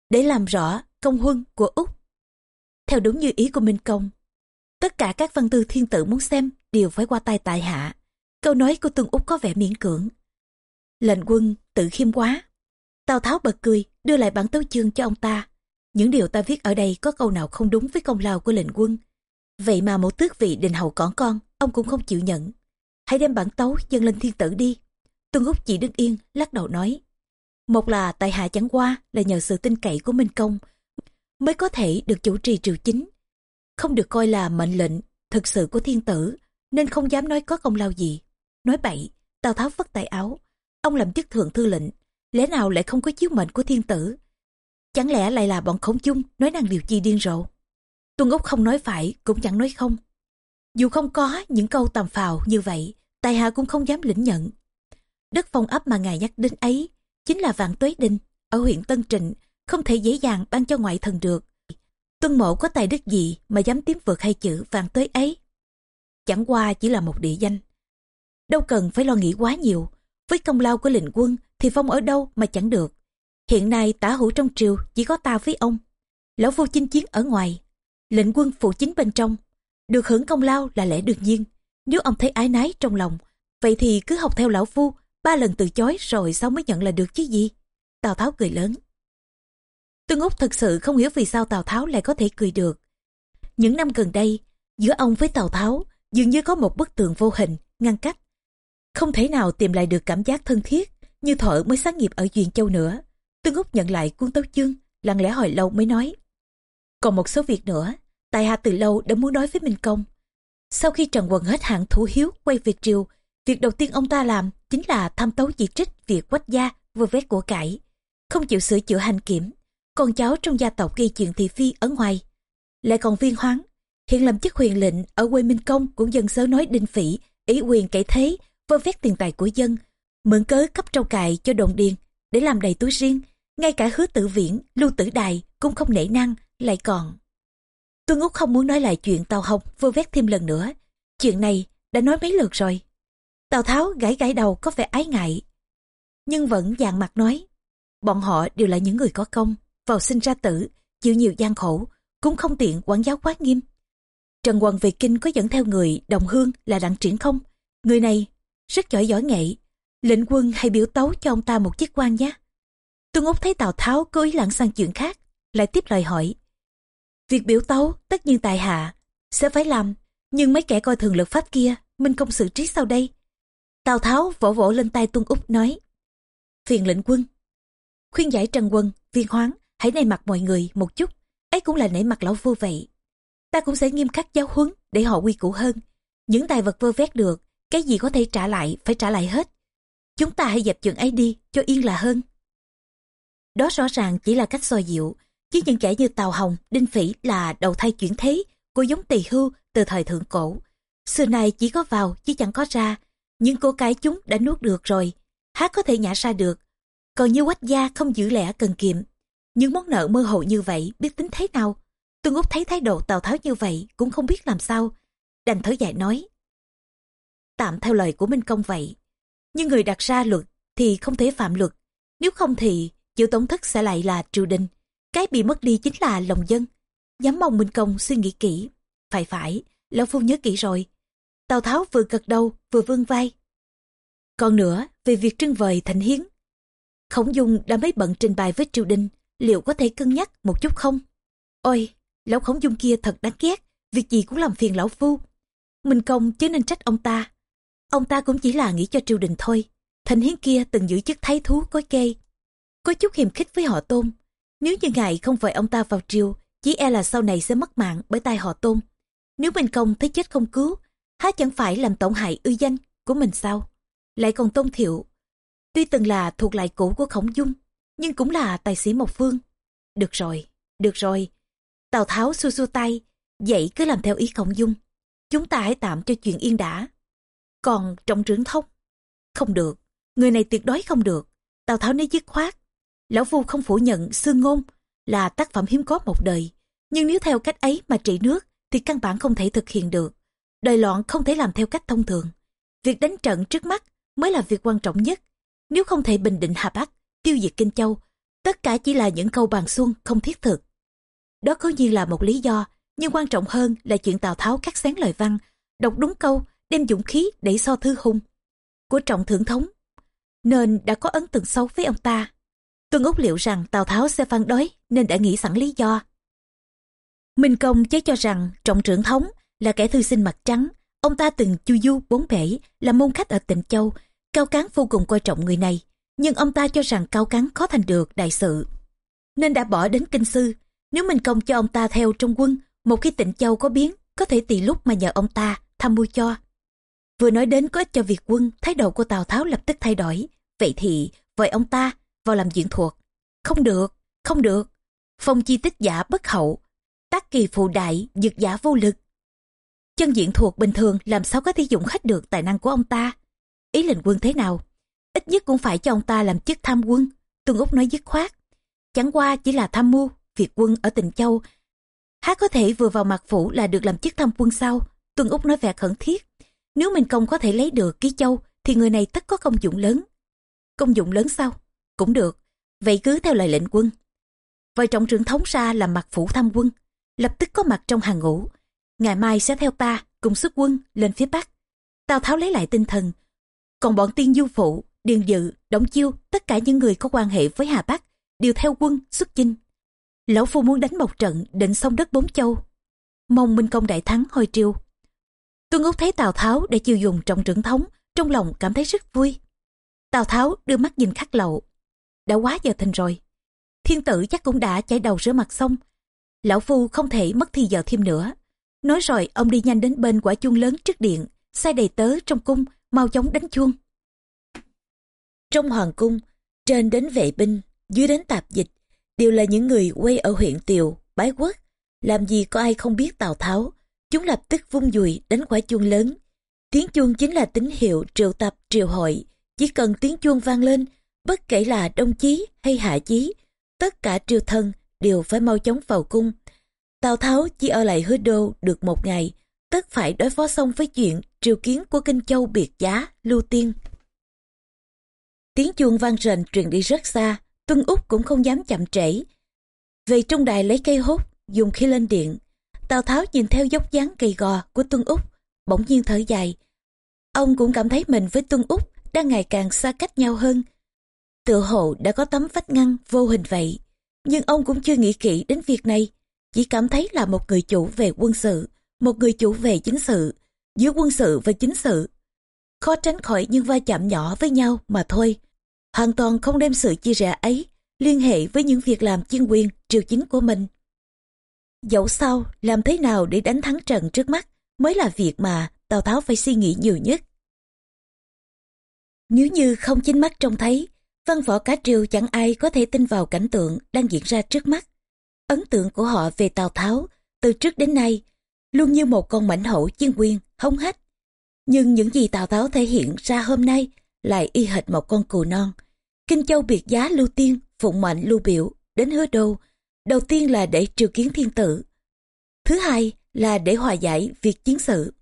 để làm rõ công huân của Úc. Theo đúng như ý của Minh Công, tất cả các văn tư thiên tử muốn xem đều phải qua tay tại hạ. Câu nói của Tương Úc có vẻ miễn cưỡng. Lệnh quân tự khiêm quá. Tào Tháo bật cười, đưa lại bản tấu chương cho ông ta. Những điều ta viết ở đây có câu nào không đúng với công lao của lệnh quân. Vậy mà một tước vị đình hầu cỏn con, ông cũng không chịu nhận. Hãy đem bản tấu dâng lên thiên tử đi. Tuân Úc chỉ đứng yên, lắc đầu nói. Một là tại hạ chẳng qua là nhờ sự tin cậy của Minh Công mới có thể được chủ trì triều chính. Không được coi là mệnh lệnh thực sự của thiên tử nên không dám nói có công lao gì. Nói bậy, Tào Tháo vất tay áo. Ông làm chức thượng thư lệnh, lẽ nào lại không có chiếu mệnh của thiên tử? Chẳng lẽ lại là bọn khổng chung nói năng điều chi điên rồ? Tuân Úc không nói phải, cũng chẳng nói không. Dù không có những câu tầm phào như vậy, tài hạ cũng không dám lĩnh nhận. Đất phong ấp mà ngài nhắc đến ấy, chính là vạn tuế đinh, ở huyện Tân Trịnh, không thể dễ dàng ban cho ngoại thần được. Tuân mộ có tài đức gì mà dám tiến vượt hai chữ vạn tuế ấy? Chẳng qua chỉ là một địa danh. Đâu cần phải lo nghĩ quá nhiều, với công lao của lệnh quân thì phong ở đâu mà chẳng được. Hiện nay tả hữu trong triều chỉ có ta với ông. Lão vô chinh chiến ở ngoài, lệnh quân phụ chính bên trong. Được hưởng công lao là lẽ đương nhiên. Nếu ông thấy ái nái trong lòng, vậy thì cứ học theo lão phu, ba lần từ chối rồi sao mới nhận là được chứ gì? Tào Tháo cười lớn. Tương Úc thật sự không hiểu vì sao Tào Tháo lại có thể cười được. Những năm gần đây, giữa ông với Tào Tháo dường như có một bức tường vô hình, ngăn cách. Không thể nào tìm lại được cảm giác thân thiết như thợ mới sáng nghiệp ở Duyên Châu nữa. Tương Úc nhận lại cuốn tấu chương, lặng lẽ hồi lâu mới nói. Còn một số việc nữa, tại Hạ từ lâu đã muốn nói với Minh Công. Sau khi Trần Quần hết hạn thủ hiếu quay về triều, việc đầu tiên ông ta làm chính là tham tấu chỉ trích việc quách gia vừa vét của cải, không chịu sửa chữa hành kiểm. Con cháu trong gia tộc gây chuyện thị phi ở ngoài. Lại còn viên hoáng, hiện làm chức huyền lệnh ở quê Minh Công cũng dân sớ nói đinh phỉ, ý quyền cải thế, vơ vét tiền tài của dân, mượn cớ cấp trâu cài cho đồn điền để làm đầy túi riêng ngay cả hứa tử viễn lưu tử đài cũng không nể năng lại còn tuân úc không muốn nói lại chuyện tàu hồng vơ vét thêm lần nữa. Chuyện này đã nói mấy lượt rồi. Tào tháo gãi gãi đầu có vẻ ái ngại. Nhưng vẫn dạng mặt nói bọn họ đều là những người có công vào sinh ra tử chịu nhiều gian khổ cũng không tiện quản giáo quá nghiêm. Trần quần về kinh có dẫn theo người đồng hương là đặng triển không. Người này rất giỏi giỏi nghệ lệnh quân hay biểu tấu cho ông ta một chiếc quan nhé. Tuân Úc thấy Tào Tháo cố ý lảng sang chuyện khác, lại tiếp lời hỏi. Việc biểu tấu tất nhiên tại hạ, sẽ phải làm, nhưng mấy kẻ coi thường lực pháp kia, minh công xử trí sau đây. Tào Tháo vỗ vỗ lên tay Tuân Úc nói. Phiền lệnh quân. Khuyên giải Trần Quân, viên hoáng, hãy nể mặt mọi người một chút, ấy cũng là nể mặt lão vua vậy. Ta cũng sẽ nghiêm khắc giáo huấn để họ quy củ hơn. Những tài vật vơ vét được, cái gì có thể trả lại, phải trả lại hết. Chúng ta hãy dẹp chuyện ấy đi, cho yên là hơn. Đó rõ ràng chỉ là cách soi dịu, chứ những kẻ như Tào Hồng, Đinh Phỉ là đầu thai chuyển thế của giống tỳ hưu từ thời thượng cổ. Xưa này chỉ có vào chứ chẳng có ra, nhưng cô cái chúng đã nuốt được rồi, hát có thể nhả ra được. Còn như quách gia không giữ lẽ cần kiệm, những món nợ mơ hồ như vậy biết tính thế nào. Tuân Úc thấy thái độ Tào Tháo như vậy cũng không biết làm sao, đành thở dài nói. Tạm theo lời của Minh Công vậy, nhưng người đặt ra luật thì không thể phạm luật, nếu không thì chịu tổn thất sẽ lại là triều đình. Cái bị mất đi chính là lòng dân. Dám mong Minh Công suy nghĩ kỹ. Phải phải, Lão Phu nhớ kỹ rồi. Tào Tháo vừa gật đầu vừa vươn vai. Còn nữa, về việc trưng vời thành hiến. Khổng Dung đã mấy bận trình bày với triều đình, liệu có thể cân nhắc một chút không? Ôi, lão Khổng Dung kia thật đáng ghét, việc gì cũng làm phiền lão Phu. Minh Công chứ nên trách ông ta. Ông ta cũng chỉ là nghĩ cho triều đình thôi. Thành hiến kia từng giữ chức thái thú cối kê, có chút hiềm khích với họ tôn. Nếu như ngài không phải ông ta vào triều, chỉ e là sau này sẽ mất mạng bởi tay họ tôn. Nếu mình công thấy chết không cứu, há chẳng phải làm tổn hại ư danh của mình sao? Lại còn tôn thiệu. Tuy từng là thuộc lại cũ của khổng dung, nhưng cũng là tài sĩ một phương. Được rồi, được rồi. Tào Tháo xua xua tay, vậy cứ làm theo ý khổng dung. Chúng ta hãy tạm cho chuyện yên đã. Còn trọng trưởng thông? Không được, người này tuyệt đối không được. Tào Tháo nói dứt khoát, Lão Phu không phủ nhận xương ngôn là tác phẩm hiếm có một đời. Nhưng nếu theo cách ấy mà trị nước thì căn bản không thể thực hiện được. Đời loạn không thể làm theo cách thông thường. Việc đánh trận trước mắt mới là việc quan trọng nhất. Nếu không thể bình định Hà Bắc, tiêu diệt Kinh Châu, tất cả chỉ là những câu bàn xuân không thiết thực. Đó có nhiên là một lý do, nhưng quan trọng hơn là chuyện Tào Tháo cắt sáng lời văn, đọc đúng câu, đem dũng khí để so thư hung của trọng thượng thống, nên đã có ấn tượng xấu với ông ta. Tuân Úc liệu rằng Tào Tháo sẽ phản đối nên đã nghĩ sẵn lý do. Minh Công chế cho rằng trọng trưởng thống là kẻ thư sinh mặt trắng. Ông ta từng chu du bốn bể là môn khách ở tỉnh Châu. Cao Cán vô cùng coi trọng người này. Nhưng ông ta cho rằng Cao Cán khó thành được đại sự. Nên đã bỏ đến kinh sư. Nếu Minh Công cho ông ta theo trong quân, một khi tỉnh Châu có biến, có thể tùy lúc mà nhờ ông ta tham mưu cho. Vừa nói đến có ích cho việc quân, thái độ của Tào Tháo lập tức thay đổi. Vậy thì, vậy ông ta vào làm diễn thuộc. Không được, không được. Phong chi tích giả bất hậu, tác kỳ phụ đại, dược giả vô lực. Chân diện thuộc bình thường làm sao có thể dụng hết được tài năng của ông ta. Ý lệnh quân thế nào? Ít nhất cũng phải cho ông ta làm chức tham quân. Tuân Úc nói dứt khoát. Chẳng qua chỉ là tham mưu, việc quân ở tỉnh Châu. Há có thể vừa vào mặt phủ là được làm chức tham quân sau. Tuân Úc nói vẻ khẩn thiết. Nếu mình công có thể lấy được ký châu thì người này tất có công dụng lớn. Công dụng lớn sao? Cũng được. Vậy cứ theo lời lệnh quân. Vợ trọng trưởng thống ra làm mặt phủ tham quân lập tức có mặt trong hàng ngũ. Ngày mai sẽ theo ta cùng xuất quân lên phía Bắc. Tào Tháo lấy lại tinh thần. Còn bọn tiên du phụ, điền dự, động chiêu, tất cả những người có quan hệ với Hà Bắc đều theo quân xuất chinh. Lão Phu muốn đánh một trận định xong đất bốn châu. Mong Minh Công đại thắng hồi triều. Tuân Úc thấy Tào Tháo để chiêu dùng trọng trưởng thống, trong lòng cảm thấy rất vui. Tào Tháo đưa mắt nhìn khắc lậu. Đã quá giờ thình rồi. Thiên tử chắc cũng đã chảy đầu rửa mặt xong, Lão Phu không thể mất thì giờ thêm nữa. Nói rồi ông đi nhanh đến bên quả chuông lớn trước điện, sai đầy tớ trong cung, mau chóng đánh chuông. Trong hoàng cung, trên đến vệ binh, dưới đến tạp dịch, đều là những người quay ở huyện Tiều, Bái Quốc. Làm gì có ai không biết Tào Tháo, chúng lập tức vung dùi đánh quả chuông lớn. Tiếng chuông chính là tín hiệu triệu tập triệu hội, chỉ cần tiếng chuông vang lên, bất kể là đông chí hay hạ chí, tất cả triều thân đều phải mau chóng vào cung. Tào Tháo chỉ ở lại hứa đô được một ngày, tất phải đối phó xong với chuyện triều kiến của Kinh Châu biệt giá, lưu tiên. Tiếng chuông vang rền truyền đi rất xa, Tuân Úc cũng không dám chậm trễ. Về trong đài lấy cây hút, dùng khi lên điện. Tào Tháo nhìn theo dốc dáng cây gò của Tuân Úc, bỗng nhiên thở dài. Ông cũng cảm thấy mình với Tuân Úc đang ngày càng xa cách nhau hơn. Tự hồ đã có tấm vách ngăn vô hình vậy nhưng ông cũng chưa nghĩ kỹ đến việc này. Chỉ cảm thấy là một người chủ về quân sự, một người chủ về chính sự, giữa quân sự và chính sự. Khó tránh khỏi những va chạm nhỏ với nhau mà thôi. Hoàn toàn không đem sự chia rẽ ấy liên hệ với những việc làm chuyên quyền, triều chính của mình. Dẫu sao, làm thế nào để đánh thắng trận trước mắt mới là việc mà Tào Tháo phải suy nghĩ nhiều nhất. Nếu như không chính mắt trông thấy, Văn võ cả triều chẳng ai có thể tin vào cảnh tượng đang diễn ra trước mắt. Ấn tượng của họ về Tào Tháo từ trước đến nay luôn như một con mảnh hổ chiên quyền, hống hách. Nhưng những gì Tào Tháo thể hiện ra hôm nay lại y hệt một con cừu non. Kinh Châu biệt giá lưu tiên, phụng mệnh lưu biểu, đến hứa đô. Đầu tiên là để triều kiến thiên tử. Thứ hai là để hòa giải việc chiến sự.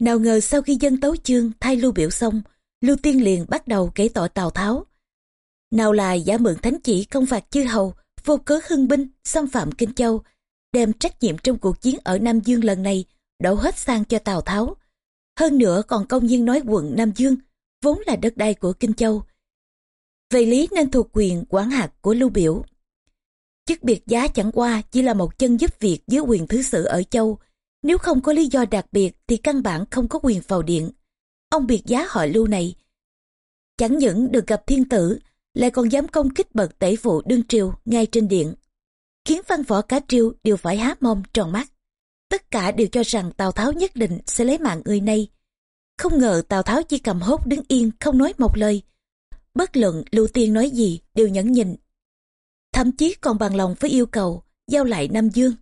Nào ngờ sau khi dân tấu chương thay lưu biểu xong, lưu tiên liền bắt đầu kể tội Tào Tháo nào là giả mượn thánh chỉ công phạt chư hầu, vô cớ hưng binh, xâm phạm Kinh Châu, đem trách nhiệm trong cuộc chiến ở Nam Dương lần này đổ hết sang cho Tào Tháo. Hơn nữa còn công nhiên nói quận Nam Dương, vốn là đất đai của Kinh Châu. Về lý nên thuộc quyền quản hạt của Lưu Biểu. Chức biệt giá chẳng qua chỉ là một chân giúp việc dưới quyền thứ sử ở Châu. Nếu không có lý do đặc biệt thì căn bản không có quyền vào điện. Ông biệt giá họ Lưu này chẳng những được gặp thiên tử lại còn dám công kích bậc tể vụ đương triều ngay trên điện. Khiến văn võ cả triều đều phải há mồm tròn mắt. Tất cả đều cho rằng Tào Tháo nhất định sẽ lấy mạng người này. Không ngờ Tào Tháo chỉ cầm hốt đứng yên, không nói một lời. Bất luận Lưu Tiên nói gì đều nhẫn nhịn. Thậm chí còn bằng lòng với yêu cầu, giao lại Nam Dương.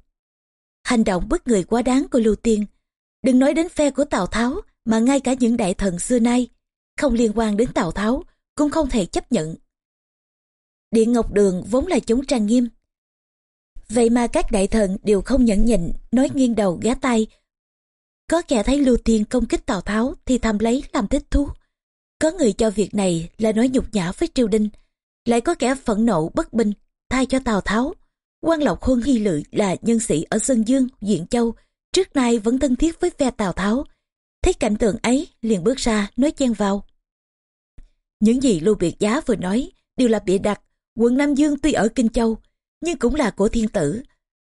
Hành động bất người quá đáng của Lưu Tiên. Đừng nói đến phe của Tào Tháo, mà ngay cả những đại thần xưa nay, không liên quan đến Tào Tháo, cũng không thể chấp nhận. Điện Ngọc Đường vốn là chống trang nghiêm. Vậy mà các đại thần đều không nhẫn nhịn, nói nghiêng đầu gá tay. Có kẻ thấy Lưu Tiên công kích Tào Tháo thì thầm lấy làm thích thú. Có người cho việc này là nói nhục nhã với triều đình. Lại có kẻ phẫn nộ bất bình, thay cho Tào Tháo. quan Lộc Huân Hy Lự là nhân sĩ ở Sơn Dương, Diện Châu, trước nay vẫn thân thiết với phe Tào Tháo. Thấy cảnh tượng ấy, liền bước ra, nói chen vào. Những gì Lưu Biệt Giá vừa nói đều là bịa đặt. Quận Nam Dương tuy ở Kinh Châu, nhưng cũng là của thiên tử.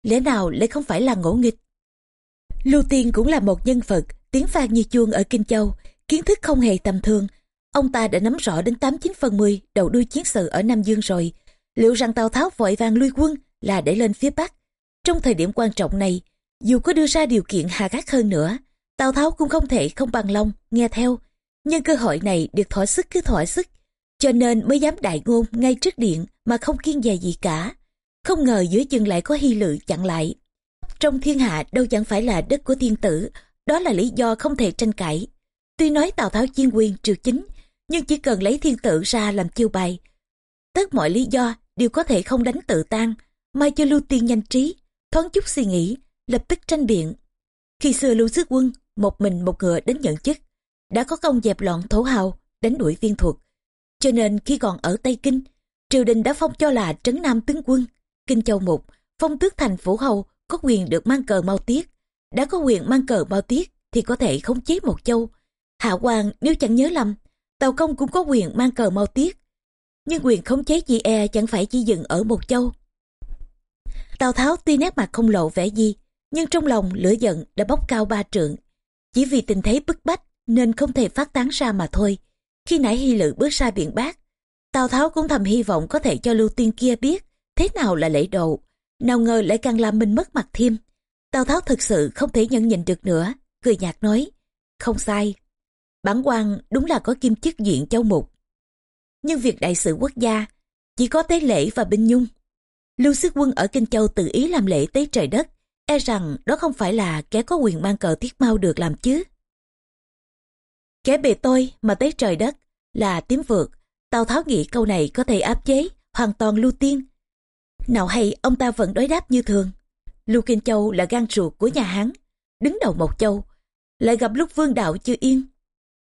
Lẽ nào lại không phải là ngỗ nghịch? Lưu Tiên cũng là một nhân vật, tiếng vang như chuông ở Kinh Châu, kiến thức không hề tầm thường. Ông ta đã nắm rõ đến 89 phần 10 đầu đuôi chiến sự ở Nam Dương rồi. Liệu rằng Tào Tháo vội vàng lui quân là để lên phía Bắc? Trong thời điểm quan trọng này, dù có đưa ra điều kiện hà khắc hơn nữa, Tào Tháo cũng không thể không bằng lòng, nghe theo. Nhưng cơ hội này được thỏa sức cứ thỏa sức, cho nên mới dám đại ngôn ngay trước điện mà không kiên dè gì cả. Không ngờ giữa chừng lại có hy lự chặn lại. Trong thiên hạ đâu chẳng phải là đất của thiên tử, đó là lý do không thể tranh cãi. Tuy nói Tào Tháo chiên quyền triều chính, nhưng chỉ cần lấy thiên tử ra làm chiêu bài. Tất mọi lý do đều có thể không đánh tự tan, mai cho Lưu Tiên nhanh trí, thoáng chút suy nghĩ, lập tức tranh biện. Khi xưa Lưu Sức Quân, một mình một ngựa đến nhận chức, đã có công dẹp loạn thổ hào, đánh đuổi viên thuật. Cho nên khi còn ở Tây Kinh, triều đình đã phong cho là trấn nam tướng quân, Kinh Châu Mục, phong tước thành phủ hầu có quyền được mang cờ mau tiết. Đã có quyền mang cờ mau tiết thì có thể khống chế một châu. Hạ quan nếu chẳng nhớ lầm, Tàu Công cũng có quyền mang cờ mau tiết. Nhưng quyền khống chế chị e chẳng phải chỉ dừng ở một châu. Tào Tháo tuy nét mặt không lộ vẻ gì, nhưng trong lòng lửa giận đã bốc cao ba trượng. Chỉ vì tình thế bức bách nên không thể phát tán ra mà thôi. Khi nãy Hy Lự bước ra biển bác, Tào Tháo cũng thầm hy vọng có thể cho Lưu Tiên kia biết thế nào là lễ độ. Nào ngờ lại càng làm mình mất mặt thêm. Tào Tháo thực sự không thể nhận nhịn được nữa, cười nhạt nói, không sai. Bản quan đúng là có kim chức diện châu mục. Nhưng việc đại sự quốc gia chỉ có tế lễ và binh nhung. Lưu Sức Quân ở Kinh Châu tự ý làm lễ tế trời đất, e rằng đó không phải là kẻ có quyền mang cờ thiết mau được làm chứ. Kẻ bề tôi mà tới trời đất là tím vượt, Tào Tháo nghĩ câu này có thể áp chế hoàn toàn Lưu Tiên. Nào hay ông ta vẫn đối đáp như thường. Lưu Kinh Châu là gan ruột của nhà Hán, đứng đầu một châu, lại gặp lúc vương đạo chưa yên.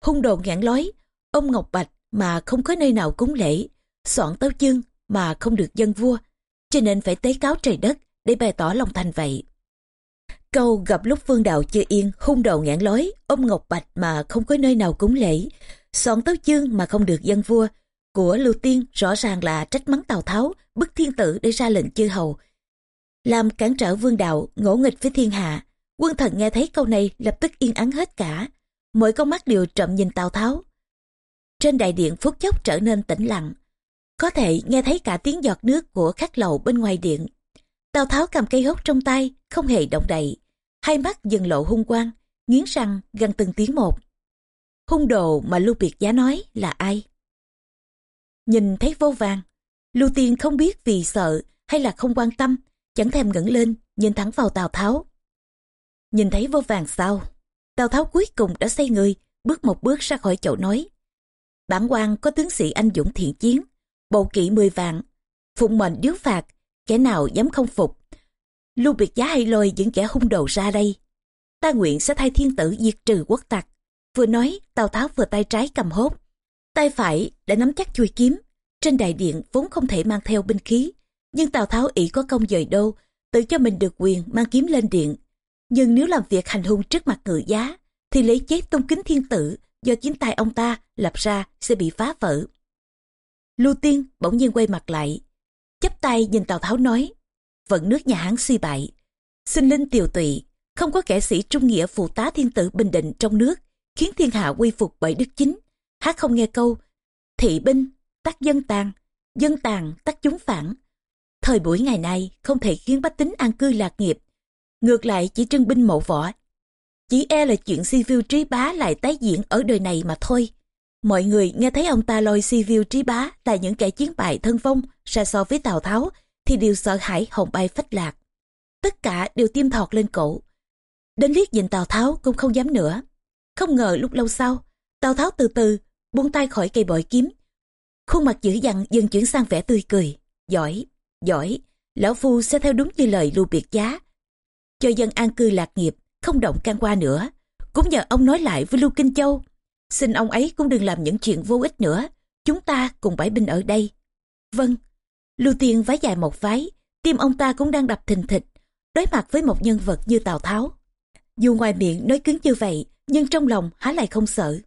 Hung đồn ngạn lói, ông Ngọc Bạch mà không có nơi nào cúng lễ, soạn tấu chương mà không được dân vua, cho nên phải tế cáo trời đất để bày tỏ lòng thành vậy. Câu gặp lúc vương đạo chưa yên, hung đầu ngạn lối, ôm Ngọc Bạch mà không có nơi nào cúng lễ, soạn tấu chương mà không được dân vua, của Lưu Tiên rõ ràng là trách mắng Tào Tháo, bức thiên tử để ra lệnh chư hầu. Làm cản trở vương đạo, ngỗ nghịch với thiên hạ, quân thần nghe thấy câu này lập tức yên ắng hết cả. Mỗi con mắt đều trộm nhìn Tào Tháo. Trên đại điện phút chốc trở nên tĩnh lặng. Có thể nghe thấy cả tiếng giọt nước của khắc lầu bên ngoài điện. Tào Tháo cầm cây hốt trong tay, không hề động đậy. Hai mắt dần lộ hung quang, nghiến răng gần từng tiếng một. Hung đồ mà Lưu Biệt Giá nói là ai? Nhìn thấy vô vàng, Lưu Tiên không biết vì sợ hay là không quan tâm, chẳng thèm ngẩng lên, nhìn thẳng vào Tào Tháo. Nhìn thấy vô vàng sao? Tào Tháo cuối cùng đã xây người, bước một bước ra khỏi chậu nói. Bản quan có tướng sĩ anh dũng thiện chiến, bộ kỵ mười vạn, phụng mệnh điếu phạt, kẻ nào dám không phục. Lưu biệt giá hay lôi những kẻ hung đồ ra đây. Ta nguyện sẽ thay thiên tử diệt trừ quốc tặc. Vừa nói, Tào Tháo vừa tay trái cầm hốt. Tay phải đã nắm chắc chui kiếm. Trên đại điện vốn không thể mang theo binh khí. Nhưng Tào Tháo ỷ có công dời đô, tự cho mình được quyền mang kiếm lên điện. Nhưng nếu làm việc hành hung trước mặt ngự giá, thì lấy chế tôn kính thiên tử do chính tay ông ta lập ra sẽ bị phá vỡ. Lưu Tiên bỗng nhiên quay mặt lại, chắp tay nhìn Tào Tháo nói, vận nước nhà Hán suy bại, sinh linh tiều tụy, không có kẻ sĩ trung nghĩa phụ tá thiên tử bình định trong nước, khiến thiên hạ quy phục bởi đức chính. Hát không nghe câu, thị binh, tắc dân tàn, dân tàn, tắc chúng phản. Thời buổi ngày nay không thể khiến bách tính an cư lạc nghiệp, ngược lại chỉ trưng binh mộ võ. Chỉ e là chuyện si phiêu trí bá lại tái diễn ở đời này mà thôi. Mọi người nghe thấy ông ta lôi si phiêu trí bá là những kẻ chiến bại thân vong ra so với Tào Tháo thì đều sợ hãi hồn bay phách lạc. Tất cả đều tiêm thọt lên cổ. Đến liếc nhìn Tào Tháo cũng không dám nữa. Không ngờ lúc lâu sau, Tào Tháo từ từ buông tay khỏi cây bội kiếm. Khuôn mặt dữ dằn dần chuyển sang vẻ tươi cười. Giỏi, giỏi, lão phu sẽ theo đúng như lời lưu biệt giá. Cho dân an cư lạc nghiệp, không động can qua nữa. Cũng nhờ ông nói lại với Lưu Kinh Châu. Xin ông ấy cũng đừng làm những chuyện vô ích nữa. Chúng ta cùng bãi binh ở đây. Vâng. Lưu Tiên vái dài một vái, tim ông ta cũng đang đập thình thịch, đối mặt với một nhân vật như Tào Tháo. Dù ngoài miệng nói cứng như vậy, nhưng trong lòng há lại không sợ.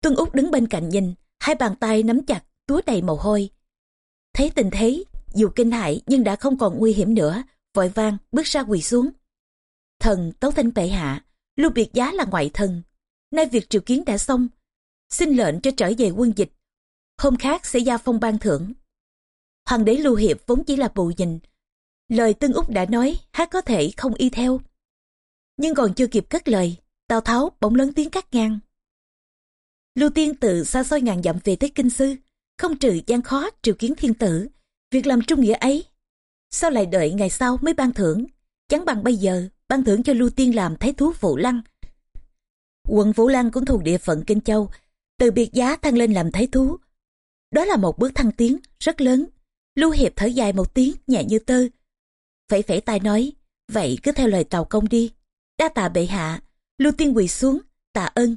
Tuân Úc đứng bên cạnh nhìn, hai bàn tay nắm chặt, túa đầy mồ hôi. Thấy tình thế, dù kinh hại nhưng đã không còn nguy hiểm nữa, vội vang bước ra quỳ xuống. Thần tấu thanh bệ hạ, lưu biệt giá là ngoại thần. Nay việc triều kiến đã xong, xin lệnh cho trở về quân dịch. Hôm khác sẽ giao phong ban thưởng. Hoàng đế Lưu Hiệp vốn chỉ là bù nhìn. Lời Tương Úc đã nói, hát có thể không y theo. Nhưng còn chưa kịp cất lời, Tào Tháo bỗng lớn tiếng cắt ngang. Lưu Tiên tự xa xôi ngàn dặm về tới Kinh Sư, không trừ gian khó triều kiến thiên tử. Việc làm trung nghĩa ấy, sao lại đợi ngày sau mới ban thưởng? Chẳng bằng bây giờ, ban thưởng cho Lưu Tiên làm thái thú phụ Lăng. Quận Vũ Lăng cũng thuộc địa phận Kinh Châu, từ biệt giá thăng lên làm thái thú. Đó là một bước thăng tiến rất lớn. Lưu Hiệp thở dài một tiếng nhẹ như tơ. Phẩy phẩy tay nói, vậy cứ theo lời tàu công đi. Đa tạ bệ hạ, Lưu Tiên quỳ xuống, tạ ơn,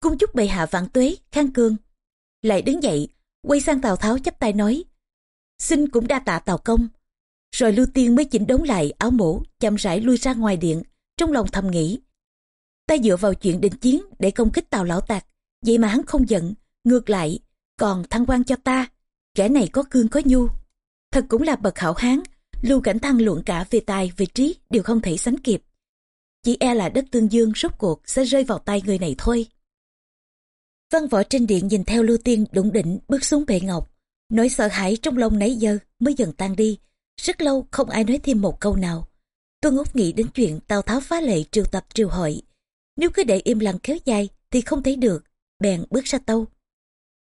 cung chúc bệ hạ vạn tuế, khang cương. Lại đứng dậy, quay sang Tào Tháo chắp tay nói, xin cũng đa tạ Tào Công. Rồi Lưu Tiên mới chỉnh đốn lại áo mũ, chậm rãi lui ra ngoài điện, trong lòng thầm nghĩ. Ta dựa vào chuyện định chiến để công kích tàu Lão Tạc, vậy mà hắn không giận, ngược lại, còn thăng quan cho ta. Kẻ này có cương có nhu. Thật cũng là bậc hảo hán, Lưu Cảnh Thăng luận cả về tài, về trí đều không thể sánh kịp. Chỉ e là đất tương dương rốt cuộc sẽ rơi vào tay người này thôi. Văn võ trên điện nhìn theo Lưu Tiên đụng định bước xuống bệ ngọc. Nỗi sợ hãi trong lòng nãy giờ mới dần tan đi. Rất lâu không ai nói thêm một câu nào. Tuân Úc nghĩ đến chuyện Tào Tháo phá lệ triều tập triều hội. Nếu cứ để im lặng kéo dài thì không thấy được. Bèn bước ra tâu.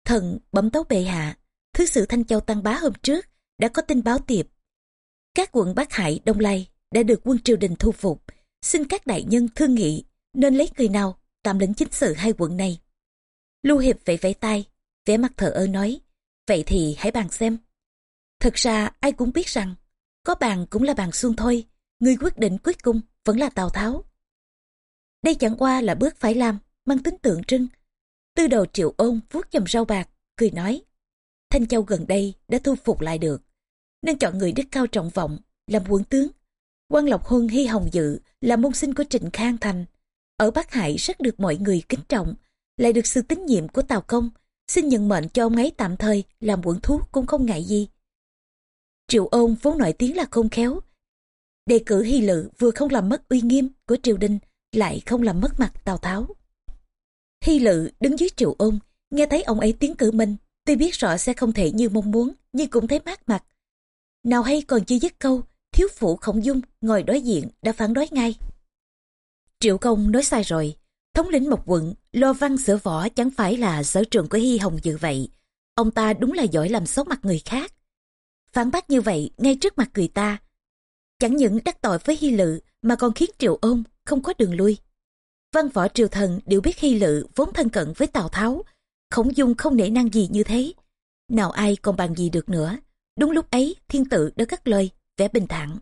Thần bấm tấu bệ hạ. Thứ sử Thanh Châu Tăng Bá hôm trước đã có tin báo tiệp. Các quận Bắc Hải, Đông Lai đã được quân triều đình thu phục. Xin các đại nhân thương nghị nên lấy người nào tạm lĩnh chính sự hai quận này. Lưu Hiệp vẫy vẫy tay, vẻ mặt thờ ơ nói, vậy thì hãy bàn xem. Thật ra ai cũng biết rằng, có bàn cũng là bàn xuân thôi, người quyết định cuối cùng vẫn là Tào Tháo. Đây chẳng qua là bước phải làm, mang tính tượng trưng. Tư đầu triệu ôn vuốt chầm rau bạc, cười nói, Thanh Châu gần đây đã thu phục lại được, nên chọn người đức cao trọng vọng, làm quân tướng. quan Lộc Huân Hy Hồng Dự là môn sinh của Trịnh Khang Thành. Ở Bắc Hải rất được mọi người kính trọng, lại được sự tín nhiệm của Tào Công, xin nhận mệnh cho ông ấy tạm thời làm quận thú cũng không ngại gì. Triệu ôn vốn nổi tiếng là khôn khéo. Đề cử hy lự vừa không làm mất uy nghiêm của triều đình, lại không làm mất mặt Tào Tháo. Hy lự đứng dưới triệu ôn, nghe thấy ông ấy tiến cử mình, tuy biết rõ sẽ không thể như mong muốn, nhưng cũng thấy mát mặt. Nào hay còn chưa dứt câu, thiếu phụ khổng dung ngồi đối diện đã phản đối ngay. Triệu công nói sai rồi, Thống lĩnh một quận, lo văn sửa võ chẳng phải là sở trường của Hy Hồng dự vậy. Ông ta đúng là giỏi làm xấu mặt người khác. Phản bác như vậy ngay trước mặt người ta. Chẳng những đắc tội với Hy Lự mà còn khiến Triệu Ôn không có đường lui. Văn võ triều thần đều biết Hy Lự vốn thân cận với Tào Tháo. Khổng dung không nể năng gì như thế. Nào ai còn bàn gì được nữa. Đúng lúc ấy thiên tự đã cắt lời, vẻ bình thản.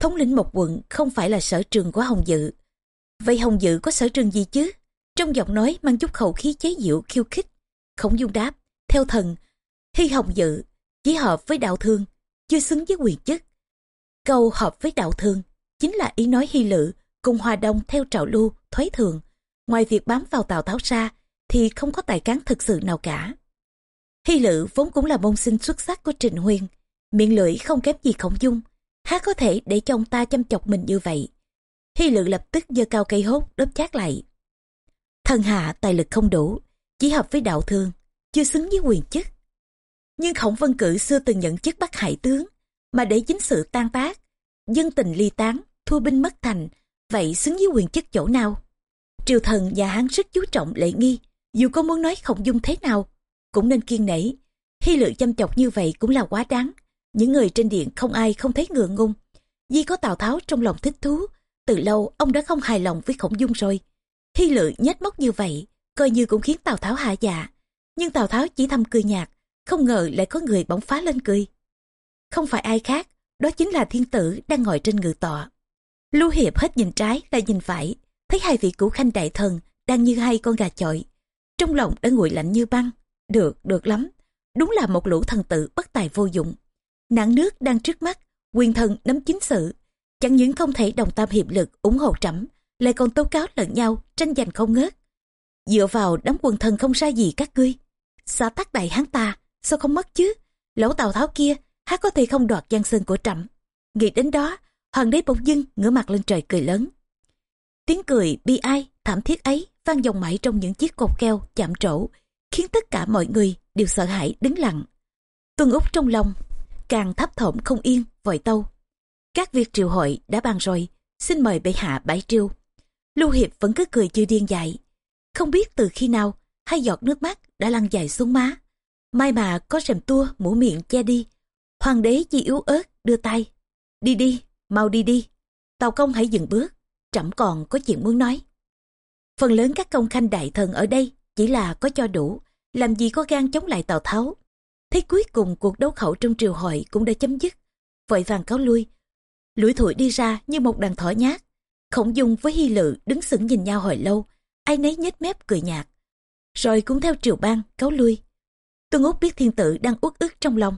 Thống lĩnh một quận không phải là sở trường của Hồng Dự Vậy Hồng Dự có sở trường gì chứ? Trong giọng nói mang chút khẩu khí chế diệu khiêu khích. Khổng dung đáp, theo thần, Hy Hồng Dự chỉ hợp với đạo thương, chưa xứng với quyền chức. Câu hợp với đạo thương chính là ý nói Hy Lự cùng Hòa Đông theo trào lưu, thoái thường. Ngoài việc bám vào Tào Tháo ra thì không có tài cán thực sự nào cả. Hy Lự vốn cũng là môn sinh xuất sắc của Trịnh huyên miệng lưỡi không kém gì Khổng Dung, há có thể để cho ông ta chăm chọc mình như vậy. Hy lự lập tức giơ cao cây hốt đớp chát lại. Thần hạ tài lực không đủ, chỉ hợp với đạo thương, chưa xứng với quyền chức. Nhưng khổng vân cử xưa từng nhận chức Bắc hải tướng, mà để chính sự tan tác, dân tình ly tán, thua binh mất thành, vậy xứng với quyền chức chỗ nào? Triều thần và Hán rất chú trọng lễ nghi, dù có muốn nói khổng dung thế nào, cũng nên kiên nể. Hy lựa chăm chọc như vậy cũng là quá đáng. Những người trên điện không ai không thấy ngượng ngung. Vì có Tào Tháo trong lòng thích thú, từ lâu ông đã không hài lòng với khổng dung rồi. Hy lự nhếch móc như vậy, coi như cũng khiến Tào Tháo hạ dạ. Nhưng Tào Tháo chỉ thầm cười nhạt, không ngờ lại có người bỗng phá lên cười. không phải ai khác, đó chính là thiên tử đang ngồi trên ngự tọa. Lưu Hiệp hết nhìn trái lại nhìn phải, thấy hai vị cũ khanh đại thần đang như hai con gà chọi. Trong lòng đã nguội lạnh như băng. Được, được lắm. Đúng là một lũ thần tử bất tài vô dụng. Nạn nước đang trước mắt, quyền thần nắm chính sự. Chẳng những không thể đồng tâm hiệp lực ủng hộ trẫm lại còn tố cáo lẫn nhau, tranh giành không ngớt. Dựa vào đám quần thần không sai gì các ngươi. Xã tắc đại hán ta, sao không mất chứ? Lỗ tàu tháo kia, há có thể không đoạt giang sơn của trẫm Nghĩ đến đó, hoàng đế bỗng dưng ngửa mặt lên trời cười lớn. Tiếng cười bi ai, thảm thiết ấy vang vọng mãi trong những chiếc cột keo chạm trổ, khiến tất cả mọi người đều sợ hãi đứng lặng. Tuân Úc trong lòng, càng thấp thỏm không yên, vội tâu. Các việc triều hội đã bàn rồi, xin mời bệ hạ bãi triều. Lưu Hiệp vẫn cứ cười chưa điên dại. Không biết từ khi nào, hai giọt nước mắt đã lăn dài xuống má. May mà có rèm tua mũ miệng che đi. Hoàng đế chỉ yếu ớt đưa tay. Đi đi, mau đi đi. Tàu công hãy dừng bước, trẫm còn có chuyện muốn nói. Phần lớn các công khanh đại thần ở đây chỉ là có cho đủ, làm gì có gan chống lại Tào Tháo. Thế cuối cùng cuộc đấu khẩu trong triều hội cũng đã chấm dứt. Vội vàng cáo lui. Lũi thủi đi ra như một đàn thỏ nhát. Khổng dung với hy lự đứng sững nhìn nhau hồi lâu, ai nấy nhếch mép cười nhạt. Rồi cũng theo triều ban cáo lui. Tuân Úc biết thiên tử đang uất ức trong lòng.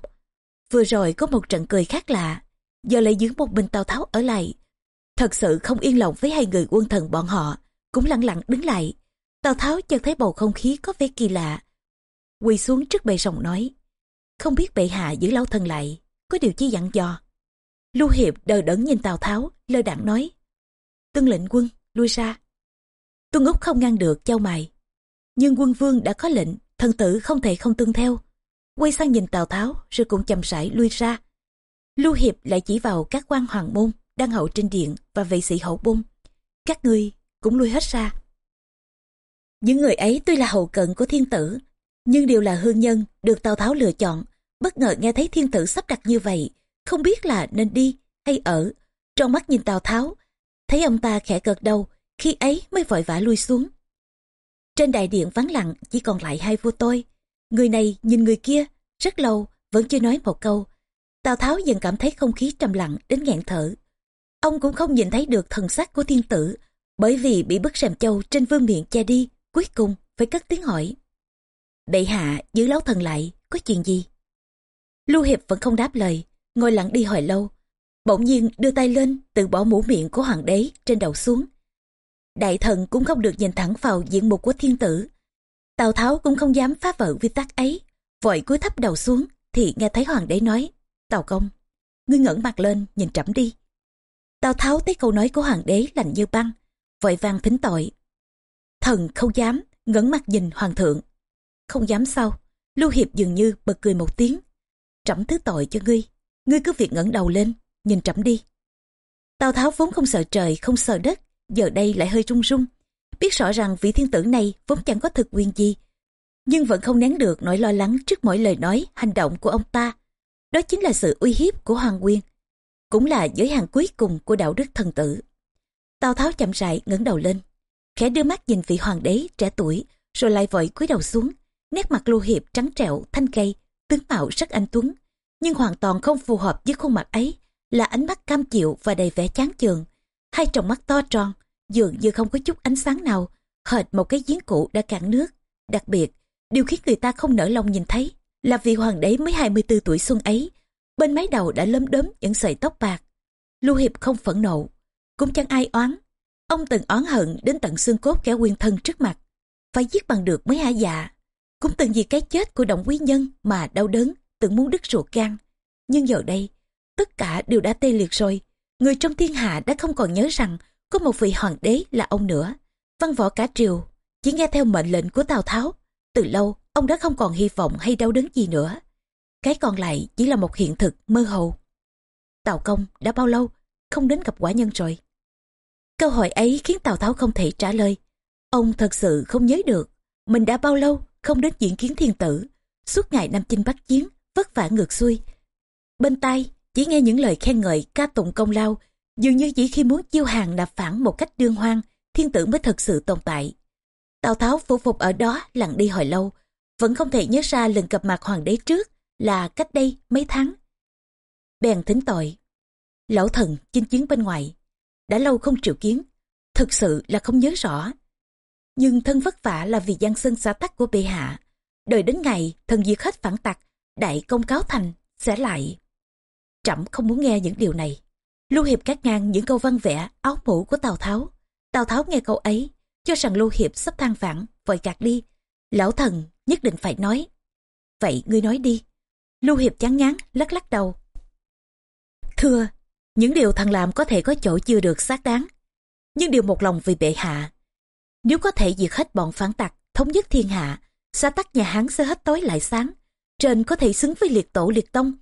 Vừa rồi có một trận cười khác lạ, giờ lại giữ một mình Tào Tháo ở lại. Thật sự không yên lòng với hai người quân thần bọn họ, cũng lặng lặng đứng lại. Tào Tháo chợt thấy bầu không khí có vẻ kỳ lạ. Quỳ xuống trước bệ rồng nói, không biết bệ hạ giữ lâu thần lại, có điều chi dặn dò. Lưu Hiệp đờ đẫn nhìn Tào Tháo, lơ đạn nói, tương lệnh quân, lui ra. Tuân Úc không ngăn được trao mày. Nhưng quân vương đã có lệnh, thần tử không thể không tuân theo. Quay sang nhìn Tào Tháo rồi cũng chậm rãi lui ra. Lưu Hiệp lại chỉ vào các quan hoàng môn đang hậu trên điện và vệ sĩ hậu bung. Các ngươi cũng lui hết ra. Những người ấy tuy là hậu cận của thiên tử, nhưng đều là hương nhân được Tào Tháo lựa chọn. Bất ngờ nghe thấy thiên tử sắp đặt như vậy, không biết là nên đi hay ở. Trong mắt nhìn Tào Tháo, thấy ông ta khẽ gật đầu, khi ấy mới vội vã lui xuống. Trên đại điện vắng lặng chỉ còn lại hai vua tôi. Người này nhìn người kia, rất lâu, vẫn chưa nói một câu. Tào Tháo dần cảm thấy không khí trầm lặng đến nghẹn thở. Ông cũng không nhìn thấy được thần sắc của thiên tử, bởi vì bị bức rèm châu trên vương miệng che đi, cuối cùng phải cất tiếng hỏi. Bệ hạ giữ lão thần lại, có chuyện gì? Lưu Hiệp vẫn không đáp lời, ngồi lặng đi hồi lâu. Bỗng nhiên đưa tay lên, từ bỏ mũ miệng của hoàng đế trên đầu xuống. Đại thần cũng không được nhìn thẳng vào diện mục của thiên tử. Tào Tháo cũng không dám phá vỡ quy tắc ấy, vội cúi thấp đầu xuống thì nghe thấy hoàng đế nói, Tào công, ngươi ngẩng mặt lên nhìn trẫm đi. Tào Tháo thấy câu nói của hoàng đế lạnh như băng, vội vàng thính tội. Thần không dám, ngẩng mặt nhìn hoàng thượng. Không dám sao, Lưu Hiệp dường như bật cười một tiếng. Trẫm thứ tội cho ngươi, ngươi cứ việc ngẩng đầu lên, nhìn trẫm đi. Tào Tháo vốn không sợ trời, không sợ đất, giờ đây lại hơi run run. Biết rõ rằng vị thiên tử này vốn chẳng có thực quyền gì, nhưng vẫn không nén được nỗi lo lắng trước mỗi lời nói, hành động của ông ta. Đó chính là sự uy hiếp của Hoàng Nguyên, cũng là giới hạn cuối cùng của đạo đức thần tử. Tào Tháo chậm rãi ngẩng đầu lên, khẽ đưa mắt nhìn vị hoàng đế trẻ tuổi, rồi lại vội cúi đầu xuống. Nét mặt lưu hiệp trắng trẻo, thanh cây, tướng mạo rất anh tuấn, nhưng hoàn toàn không phù hợp với khuôn mặt ấy, là ánh mắt cam chịu và đầy vẻ chán chường. Hai tròng mắt to tròn, dường như không có chút ánh sáng nào, hệt một cái giếng cũ đã cạn nước. Đặc biệt, điều khiến người ta không nở lòng nhìn thấy là vì hoàng đế mới 24 tuổi xuân ấy, bên mái đầu đã lấm đốm những sợi tóc bạc. Lưu Hiệp không phẫn nộ, cũng chẳng ai oán. Ông từng oán hận đến tận xương cốt kẻ quyền thân trước mặt, phải giết bằng được mới hả dạ. Cũng từng vì cái chết của động quý nhân mà đau đớn, từng muốn đứt ruột gan. Nhưng giờ đây, tất cả đều đã tê liệt rồi. Người trong thiên hạ đã không còn nhớ rằng có một vị hoàng đế là ông nữa. Văn võ cả triều, chỉ nghe theo mệnh lệnh của Tào Tháo. Từ lâu, ông đã không còn hy vọng hay đau đớn gì nữa. Cái còn lại chỉ là một hiện thực mơ hồ. Tào Công đã bao lâu không đến gặp quả nhân rồi? Câu hỏi ấy khiến Tào Tháo không thể trả lời. Ông thật sự không nhớ được mình đã bao lâu không đến diễn kiến thiên tử. Suốt ngày Nam chinh bắc chiến, vất vả ngược xuôi. Bên tai chỉ nghe những lời khen ngợi ca tụng công lao, dường như chỉ khi muốn chiêu hàng nạp phản một cách đương hoang, thiên tử mới thật sự tồn tại. Tào Tháo phủ phục ở đó lặng đi hồi lâu, vẫn không thể nhớ ra lần gặp mặt hoàng đế trước là cách đây mấy tháng. bèn thính tội. Lão thần chinh chiến bên ngoài, đã lâu không triệu kiến, thực sự là không nhớ rõ. Nhưng thân vất vả là vì gian sơn xã tắc của bệ hạ. Đợi đến ngày thần diệt hết phản tặc, đại công cáo thành, sẽ lại. Trẫm không muốn nghe những điều này. Lưu Hiệp cắt ngang những câu văn vẽ áo mũ của Tào Tháo. Tào Tháo nghe câu ấy, cho rằng Lưu Hiệp sắp than phản, vội gạt đi. Lão thần nhất định phải nói. Vậy ngươi nói đi. Lưu Hiệp chán ngán, lắc lắc đầu. Thưa, những điều thần làm có thể có chỗ chưa được xác đáng. Nhưng điều một lòng vì bệ hạ. Nếu có thể diệt hết bọn phản tặc, thống nhất thiên hạ, xã tắc nhà Hán sẽ hết tối lại sáng. Trên có thể xứng với liệt tổ liệt tông.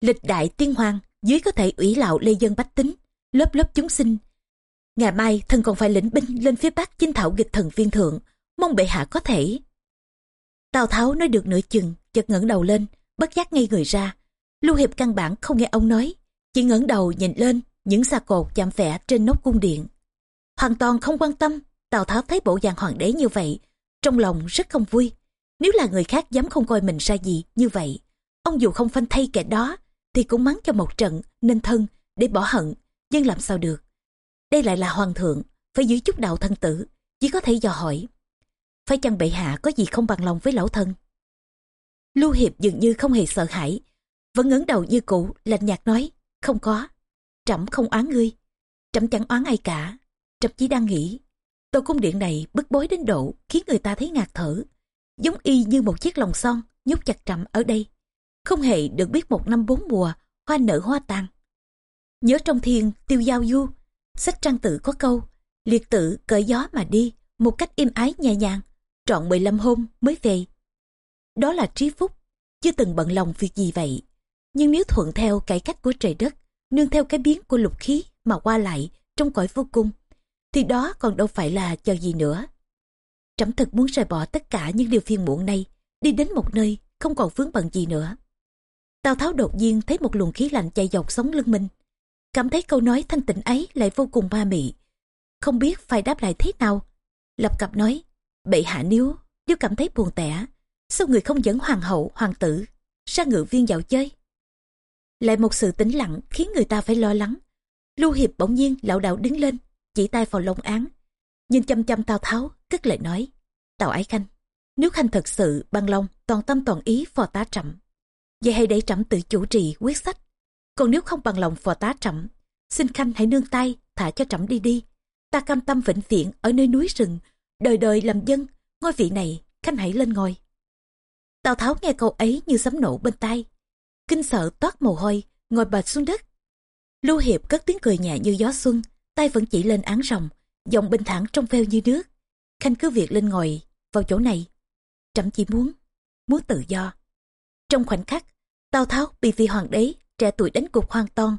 Lịch đại tiên hoàng, dưới có thể ủy lạo lê dân bách tính, lớp lớp chúng sinh. Ngày mai thần còn phải lĩnh binh lên phía bắc chinh thảo nghịch thần viên thượng, mong bệ hạ có thể. Tào Tháo nói được nửa chừng, chợt ngẩng đầu lên, bất giác ngay người ra. Lưu Hiệp căn bản không nghe ông nói, chỉ ngẩng đầu nhìn lên những xa cột chạm vẽ trên nóc cung điện. Hoàn toàn không quan tâm, Tào Tháo thấy bộ dạng hoàng đế như vậy, trong lòng rất không vui. Nếu là người khác dám không coi mình ra gì như vậy, ông dù không phanh thay kẻ đó, thì cũng mắng cho một trận nên thân để bỏ hận, nhưng làm sao được. Đây lại là hoàng thượng, phải giữ chút đạo thân tử, chỉ có thể dò hỏi. Phải chăng bệ hạ có gì không bằng lòng với lão thân? Lưu Hiệp dường như không hề sợ hãi, vẫn ngẩng đầu như cũ, lạnh nhạt nói, không có. Trẫm không oán ngươi, trẫm chẳng oán ai cả, trẫm chỉ đang nghĩ. tôi cung điện này bức bối đến độ khiến người ta thấy ngạt thở, giống y như một chiếc lồng son nhốt chặt trẫm ở đây. Không hề được biết một năm bốn mùa, hoa nở hoa tàn. Nhớ trong thiên tiêu giao du, sách trang tử có câu, liệt tử cởi gió mà đi, một cách im ái nhẹ nhàng, trọn 15 hôm mới về. Đó là trí phúc, chưa từng bận lòng việc gì vậy. Nhưng nếu thuận theo cải cách của trời đất, nương theo cái biến của lục khí mà qua lại trong cõi vô cung, thì đó còn đâu phải là chờ gì nữa. Trẫm thực muốn rời bỏ tất cả những điều phiền muộn này, đi đến một nơi không còn vướng bận gì nữa. Tào Tháo đột nhiên thấy một luồng khí lạnh chạy dọc sống lưng mình. Cảm thấy câu nói thanh tịnh ấy lại vô cùng ma mị. Không biết phải đáp lại thế nào. Lập cập nói, bệ hạ nếu, nếu cảm thấy buồn tẻ, sao người không dẫn hoàng hậu, hoàng tử ra ngự viên dạo chơi? Lại một sự tĩnh lặng khiến người ta phải lo lắng. Lưu Hiệp bỗng nhiên lão đạo đứng lên, chỉ tay vào lông án. Nhìn chăm chăm Tào Tháo, cất lời nói. Tào Ái Khanh, nếu Khanh thật sự bằng lòng, toàn tâm toàn ý phò tá trẫm Vậy hãy để trẫm tự chủ trì quyết sách. Còn nếu không bằng lòng phò tá trẫm, xin khanh hãy nương tay thả cho trẫm đi đi. Ta cam tâm vĩnh viễn ở nơi núi rừng, đời đời làm dân, ngôi vị này khanh hãy lên ngồi. Tào Tháo nghe câu ấy như sấm nổ bên tai. Kinh sợ toát mồ hôi, ngồi bệt xuống đất. Lưu Hiệp cất tiếng cười nhẹ như gió xuân, tay vẫn chỉ lên án rồng, giọng bình thản trong veo như nước. Khanh cứ việc lên ngồi vào chỗ này. Trẫm chỉ muốn, muốn tự do. Trong khoảnh khắc, Tào Tháo bị vị hoàng đế trẻ tuổi đánh cục hoàn toàn.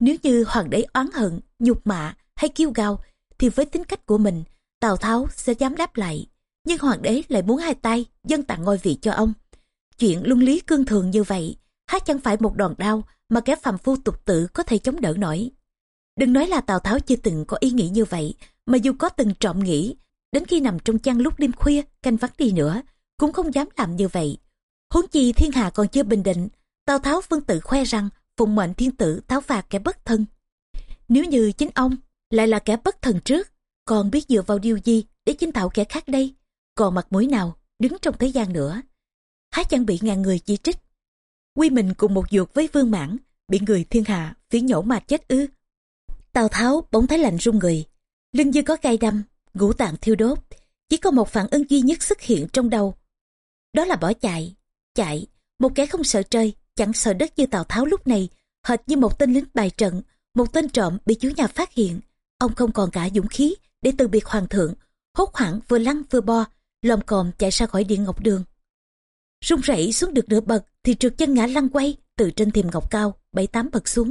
Nếu như hoàng đế oán hận, nhục mạ hay kiêu gào, thì với tính cách của mình, Tào Tháo sẽ dám đáp lại. Nhưng hoàng đế lại muốn hai tay dân tặng ngôi vị cho ông. Chuyện luân lý cương thường như vậy, há chẳng phải một đòn đau mà kẻ phàm phu tục tử có thể chống đỡ nổi. Đừng nói là Tào Tháo chưa từng có ý nghĩ như vậy, mà dù có từng trộm nghĩ, đến khi nằm trong chăn lúc đêm khuya, canh vắng đi nữa, cũng không dám làm như vậy. Huống chi thiên hạ còn chưa bình định, Tào Tháo vẫn tự khoe rằng phụng mệnh thiên tử tháo phạt kẻ bất thân. Nếu như chính ông lại là kẻ bất thần trước, còn biết dựa vào điều gì để chính tạo kẻ khác đây, còn mặt mũi nào đứng trong thế gian nữa. Há chẳng bị ngàn người chỉ trích. Quy mình cùng một ruột với vương mãn, bị người thiên hạ phỉ nhổ mà chết ư. Tào Tháo bỗng thấy lạnh run người, lưng như có gai đâm, ngũ tạng thiêu đốt. Chỉ có một phản ứng duy nhất xuất hiện trong đầu. Đó là bỏ chạy, chạy, một kẻ không sợ trời, chẳng sợ đất như Tào Tháo lúc này, hệt như một tên lính bài trận, một tên trộm bị chủ nhà phát hiện. Ông không còn cả dũng khí để từ biệt hoàng thượng, hốt hoảng vừa lăn vừa bo, lom còm chạy ra khỏi điện ngọc đường. rung rẩy xuống được nửa bậc thì trượt chân ngã lăn quay từ trên thềm ngọc cao, bảy tám bậc xuống.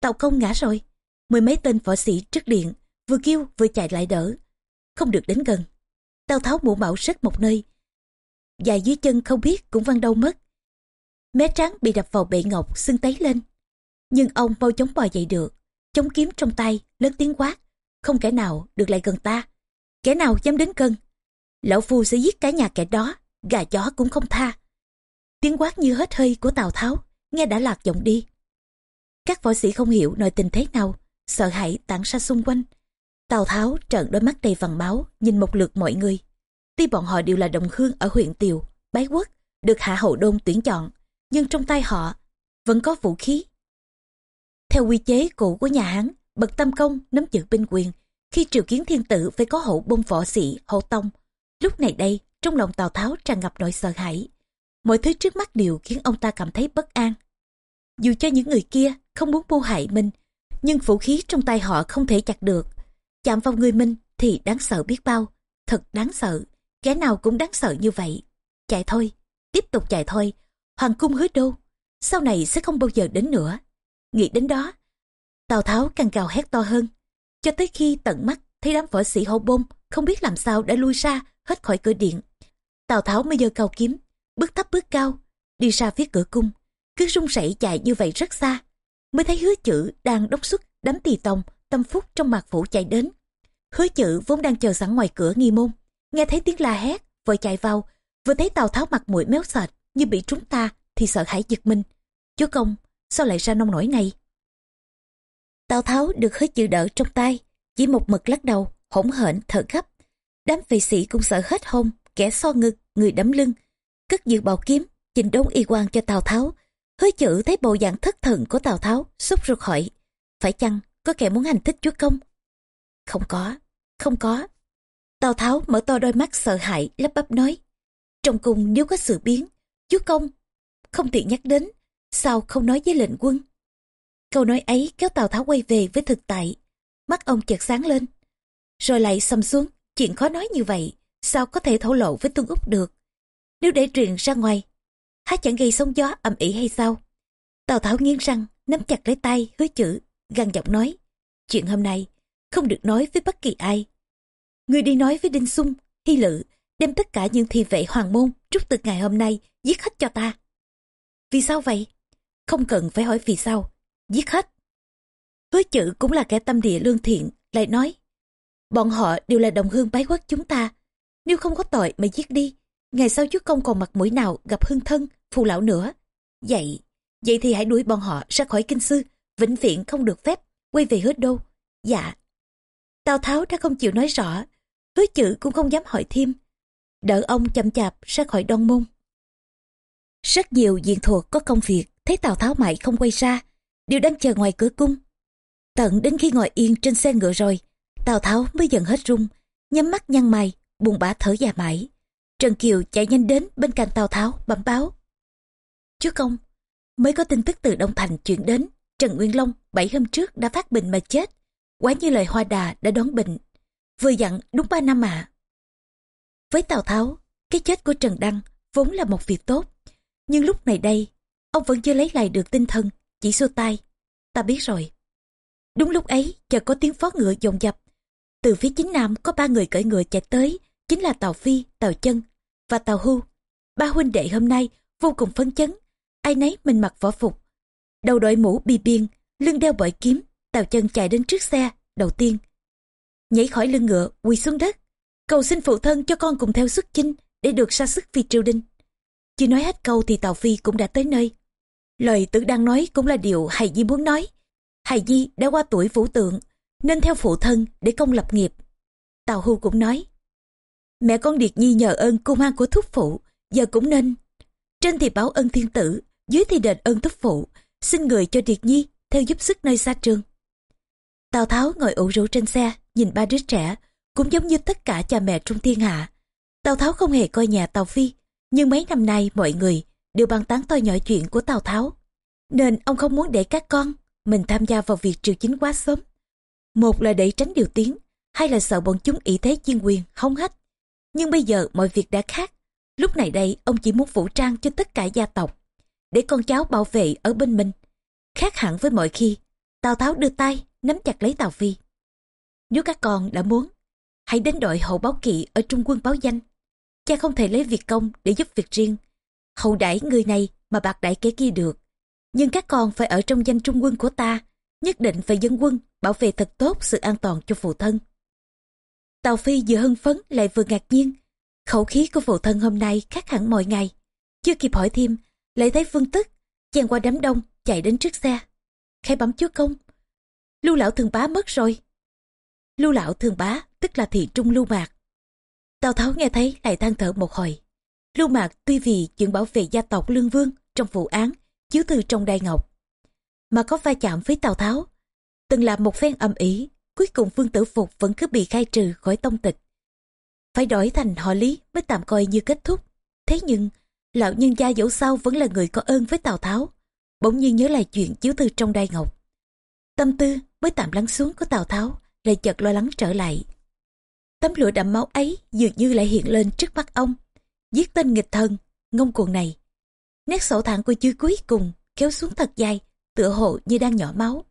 Tàu công ngã rồi, mười mấy tên võ sĩ trước điện, vừa kêu vừa chạy lại đỡ. Không được đến gần. Tào Tháo mũ bảo rớt một nơi. Dài dưới chân không biết cũng văng đâu mất Mé trắng bị đập vào bệ ngọc sưng tấy lên. Nhưng ông mau chóng bò dậy được. Chống kiếm trong tay, lớn tiếng quát. Không kẻ nào được lại gần ta. Kẻ nào dám đến cân. Lão Phu sẽ giết cả nhà kẻ đó. Gà chó cũng không tha. Tiếng quát như hết hơi của Tào Tháo. Nghe đã lạc giọng đi. Các võ sĩ không hiểu nội tình thế nào, sợ hãi tản ra xung quanh. Tào Tháo trợn đôi mắt đầy vằn máu, nhìn một lượt mọi người. Tuy bọn họ đều là đồng hương ở huyện Tiều, Bái Quốc, được Hạ Hậu Đôn tuyển chọn, nhưng trong tay họ vẫn có vũ khí. Theo quy chế cũ của nhà Hán, bậc tâm công nắm giữ binh quyền, khi triều kiến thiên tử phải có hậu bông võ sĩ, hậu tông. Lúc này đây, trong lòng Tào Tháo tràn ngập nỗi sợ hãi. Mọi thứ trước mắt đều khiến ông ta cảm thấy bất an. Dù cho những người kia không muốn mưu hại mình, nhưng vũ khí trong tay họ không thể chặt được. Chạm vào người mình thì đáng sợ biết bao. Thật đáng sợ, kẻ nào cũng đáng sợ như vậy. Chạy thôi, tiếp tục chạy thôi. Hoàng cung hứa đô, sau này sẽ không bao giờ đến nữa. Nghĩ đến đó, Tào Tháo càng gào hét to hơn. Cho tới khi tận mắt thấy đám võ sĩ hậu bông không biết làm sao đã lui ra hết khỏi cửa điện. Tào Tháo mới giơ cao kiếm, bước thấp bước cao, đi ra phía cửa cung. Cứ rung rẩy chạy như vậy rất xa, mới thấy hứa chữ đang đốc xuất đám tỳ tòng tâm phúc trong mạc phủ chạy đến. Hứa chữ vốn đang chờ sẵn ngoài cửa nghi môn, nghe thấy tiếng la hét, vội chạy vào, vừa thấy Tào Tháo mặt mũi méo sệt như bị trúng ta thì sợ hãi giật mình. Chúa công, sao lại ra nông nổi này? Tào Tháo được hết chữ đỡ trong tay, chỉ một mực lắc đầu, hỗn hển thở gấp. Đám vệ sĩ cũng sợ hết hôn, kẻ so ngực, người đấm lưng. Cất dự bảo kiếm, trình đốn y quan cho Tào Tháo. Hứa chữ thấy bộ dạng thất thần của Tào Tháo, sốt ruột hỏi. Phải chăng có kẻ muốn hành thích chúa công? Không có, không có. Tào Tháo mở to đôi mắt sợ hãi, lắp bắp nói. Trong cung nếu có sự biến, chúa công, không tiện nhắc đến, sao không nói với lệnh quân? Câu nói ấy kéo Tào Tháo quay về với thực tại. Mắt ông chợt sáng lên. Rồi lại xâm xuống, chuyện khó nói như vậy, sao có thể thổ lộ với Tuân Úc được? Nếu để truyền ra ngoài, há chẳng gây sóng gió ầm ĩ hay sao? Tào Tháo nghiến răng, nắm chặt lấy tay, hứa chữ, gằn giọng nói. Chuyện hôm nay, không được nói với bất kỳ ai. Người đi nói với Đinh Sung, Hy Lự, đem tất cả những thi vệ hoàng môn rút từ ngày hôm nay, giết hết cho ta. Vì sao vậy? Không cần phải hỏi vì sao, giết hết. Hứa chữ cũng là kẻ tâm địa lương thiện, lại nói. Bọn họ đều là đồng hương bái quốc chúng ta. Nếu không có tội mà giết đi, ngày sau chứ không còn mặt mũi nào gặp hương thân, phù lão nữa. Vậy, vậy thì hãy đuổi bọn họ ra khỏi kinh sư, vĩnh viễn không được phép, quay về hứa đô. Dạ. Tào Tháo đã không chịu nói rõ, hứa chữ cũng không dám hỏi thêm. Đợi ông chậm chạp ra khỏi đông môn. Rất nhiều diện thuộc có công việc, thấy Tào Tháo mãi không quay ra, đều đang chờ ngoài cửa cung. Tận đến khi ngồi yên trên xe ngựa rồi, Tào Tháo mới dần hết rung, nhắm mắt nhăn mày, buồn bã thở dài mãi. Trần Kiều chạy nhanh đến bên cạnh Tào Tháo bẩm báo. Chúa công, mới có tin tức từ Đông Thành chuyển đến, Trần Nguyên Long bảy hôm trước đã phát bệnh mà chết. Quá như lời Hoa Đà đã đón bệnh. Vừa dặn đúng ba năm ạ. Với Tào Tháo, cái chết của Trần Đăng vốn là một việc tốt. Nhưng lúc này đây, ông vẫn chưa lấy lại được tinh thần, chỉ xua tay. Ta biết rồi. Đúng lúc ấy, chợt có tiếng phó ngựa dồn dập. Từ phía chính nam có ba người cởi ngựa chạy tới, chính là Tàu Phi, Tàu Chân và Tàu Hưu. Ba huynh đệ hôm nay vô cùng phấn chấn, ai nấy mình mặc võ phục. Đầu đội mũ bì biên, lưng đeo bội kiếm, Tàu Chân chạy đến trước xe, đầu tiên. Nhảy khỏi lưng ngựa, quỳ xuống đất. Cầu xin phụ thân cho con cùng theo xuất chinh để được ra sức phi triều đình. Chưa nói hết câu thì Tàu Phi cũng đã tới nơi. Lời tử đang nói cũng là điều Hài Di muốn nói. Hài Di đã qua tuổi vũ tượng, nên theo phụ thân để công lập nghiệp. Tào Hưu cũng nói, mẹ con Điệt Nhi nhờ ơn cung an của thúc phụ, giờ cũng nên. Trên thì báo ơn thiên tử, dưới thì đền ơn thúc phụ, xin người cho Điệt Nhi theo giúp sức nơi xa trường. Tào Tháo ngồi ủ rũ trên xe, nhìn ba đứa trẻ, cũng giống như tất cả cha mẹ trong thiên hạ. Tào Tháo không hề coi nhà Tào Phi, nhưng mấy năm nay mọi người đều bàn tán to nhỏ chuyện của Tào Tháo. Nên ông không muốn để các con mình tham gia vào việc triều chính quá sớm. Một là để tránh điều tiếng, hai là sợ bọn chúng ý thế chuyên quyền, không hết. Nhưng bây giờ mọi việc đã khác. Lúc này đây ông chỉ muốn vũ trang cho tất cả gia tộc, để con cháu bảo vệ ở bên mình. Khác hẳn với mọi khi, Tào Tháo đưa tay nắm chặt lấy Tào Phi. Nếu các con đã muốn, hãy đến đội hậu báo kỵ ở trung quân báo danh. Cha không thể lấy việc công để giúp việc riêng. Hậu đãi người này mà bạc đãi kẻ kia được. Nhưng các con phải ở trong danh trung quân của ta, nhất định phải dân quân, bảo vệ thật tốt sự an toàn cho phụ thân. Tào Phi vừa hưng phấn lại vừa ngạc nhiên. Khẩu khí của phụ thân hôm nay khác hẳn mọi ngày. Chưa kịp hỏi thêm, lại thấy phương tức, chen qua đám đông, chạy đến trước xe. khai bấm chúa công lưu lão thường bá mất rồi lưu lão thường bá tức là thị trung lưu mạc tào tháo nghe thấy lại than thở một hồi lưu mạc tuy vì chuyện bảo vệ gia tộc lương vương trong vụ án chiếu từ trong đai ngọc, mà có va chạm với tào tháo. Từng là một phen âm ý cuối cùng vương tử phục vẫn cứ bị khai trừ khỏi tông tịch. Phải đổi thành họ lý mới tạm coi như kết thúc. Thế nhưng, lão nhân gia dẫu sao vẫn là người có ơn với tào tháo, bỗng nhiên nhớ lại chuyện chiếu từ trong đai ngọc. Tâm tư mới tạm lắng xuống của tào tháo, lại chợt lo lắng trở lại. Tấm lụa đậm máu ấy dường như lại hiện lên trước mắt ông giết tên nghịch thần, ngông cuồng này. Nét sổ thẳng của chư cuối cùng kéo xuống thật dài, tựa hồ như đang nhỏ máu.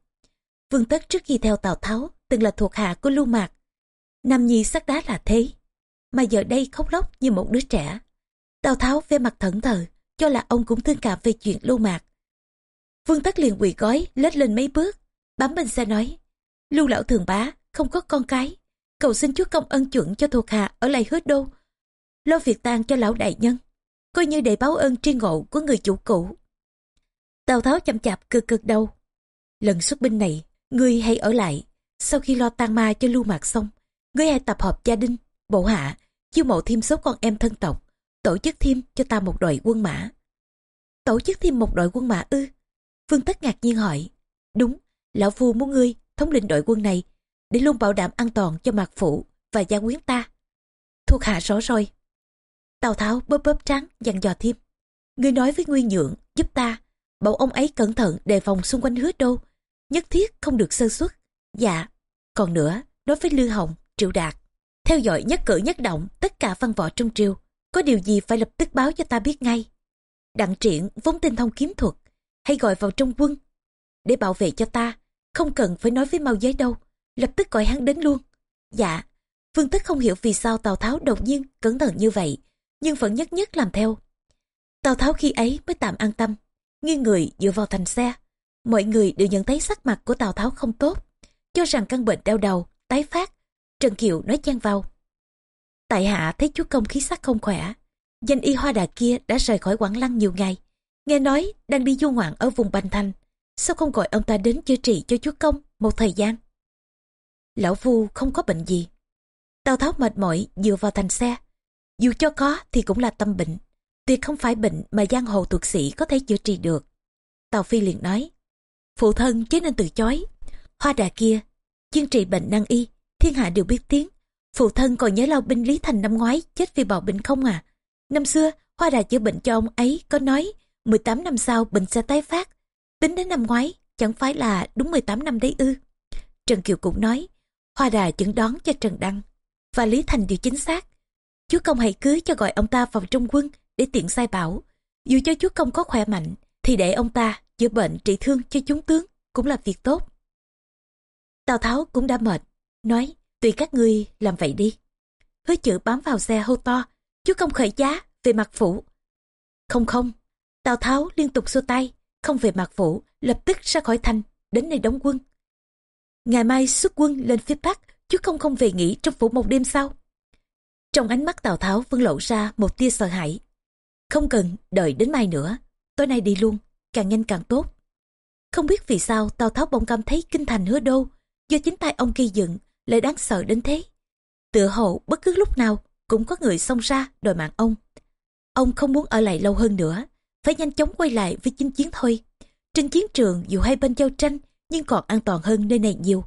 Vương tất trước khi theo tào tháo, từng là thuộc hạ của lưu mạc. Nam nhi sắc đá là thế, mà giờ đây khóc lóc như một đứa trẻ. Tào tháo vẻ mặt thẫn thờ, cho là ông cũng thương cảm về chuyện lưu mạc. Vương tất liền quỳ gói lết lên mấy bước. Bám bên xe nói lưu lão thường bá, không có con cái. Cầu xin chúa công ân chuẩn cho thuộc hạ ở lại hứa đô lo việc tang cho lão đại nhân, coi như để báo ơn tri ngộ của người chủ cũ. Tào tháo chậm chạp cực cực đầu. Lần xuất binh này, ngươi hãy ở lại, sau khi lo tang ma cho lưu mạc xong, ngươi hãy tập hợp gia đình, bộ hạ, chiêu mộ thêm số con em thân tộc, tổ chức thêm cho ta một đội quân mã. Tổ chức thêm một đội quân mã ư? Vương tất ngạc nhiên hỏi. Đúng, lão phu muốn ngươi thống lĩnh đội quân này, để luôn bảo đảm an toàn cho mạc phụ và gia quyến ta. Thuộc hạ rõ rồi tào tháo bóp bóp trắng dặn dò thêm. Ngươi nói với nguyên nhượng, giúp ta. Bảo ông ấy cẩn thận đề phòng xung quanh hứa đô nhất thiết không được sơ xuất dạ còn nữa đối với lư hồng, triệu đạt. Theo dõi nhất cử nhất động tất cả văn võ trong triều, có điều gì phải lập tức báo cho ta biết ngay. Đặng triển vốn tinh thông kiếm thuật, hay gọi vào trong quân. Để bảo vệ cho ta, không cần phải nói với mau giới đâu. Lập tức gọi hắn đến luôn. Dạ vương tất không hiểu vì sao tào tháo đột nhiên cẩn thận như vậy nhưng vẫn nhất nhất làm theo. Tào tháo khi ấy mới tạm an tâm, nghiêng người dựa vào thành xe. Mọi người đều nhận thấy sắc mặt của tào tháo không tốt, cho rằng căn bệnh đau đầu, tái phát. Trần kiều nói chen vào. Tại hạ thấy chúa công khí sắc không khỏe, danh y hoa đà kia đã rời khỏi quảng lăng nhiều ngày. Nghe nói đang đi du ngoạn ở vùng bành thành, sao không gọi ông ta đến chữa trị cho chúa công một thời gian? Lão phu không có bệnh gì. Tào tháo mệt mỏi dựa vào thành xe dù cho có thì cũng là tâm bệnh. Tuyệt không phải bệnh mà giang hồ thuật sĩ có thể chữa trị được. Tào phi liền nói, phụ thân chứ nên từ chối. Hoa đà kia, chuyên trị bệnh năng y, thiên hạ đều biết tiếng. Phụ thân còn nhớ lao binh lý thành năm ngoái chết vì bạo bệnh không à? Năm xưa, hoa đà chữa bệnh cho ông ấy có nói 18 năm sau bệnh sẽ tái phát. Tính đến năm ngoái, chẳng phải là đúng 18 năm đấy ư? Trần kiều cũng nói, hoa đà chẩn đoán cho trần đăng và lý thành đều chính xác chúa công hãy cưới cho gọi ông ta vào trong quân để tiện sai bảo. Dù cho chúa công có khỏe mạnh, thì để ông ta chữa bệnh trị thương cho chúng tướng cũng là việc tốt. Tào tháo cũng đã mệt, nói, tùy các ngươi làm vậy đi. Hứa chữ bám vào xe hô to, chúa công khởi giá về mặt phủ. Không không. Tào tháo liên tục xua tay, không về mặt phủ, lập tức ra khỏi thành, đến nơi đóng quân. Ngày mai xuất quân lên phía bắc, chúa công không về nghỉ trong phủ một đêm sau trong ánh mắt tào tháo vẫn lộ ra một tia sợ hãi. Không cần đợi đến mai nữa, tối nay đi luôn, càng nhanh càng tốt. Không biết vì sao tào tháo bỗng cảm thấy kinh thành hứa đô, do chính tay ông gây dựng lại đáng sợ đến thế. Tựa hồ bất cứ lúc nào cũng có người xông ra đòi mạng ông. Ông không muốn ở lại lâu hơn nữa, phải nhanh chóng quay lại với chinh chiến thôi. Trên chiến trường dù hai bên giao tranh, nhưng còn an toàn hơn nơi này nhiều.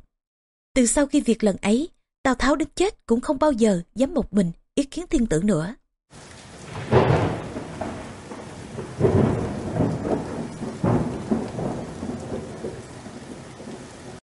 Từ sau khi việc lần ấy, tào tháo đến chết cũng không bao giờ dám một mình ý kiến thiên tử nữa.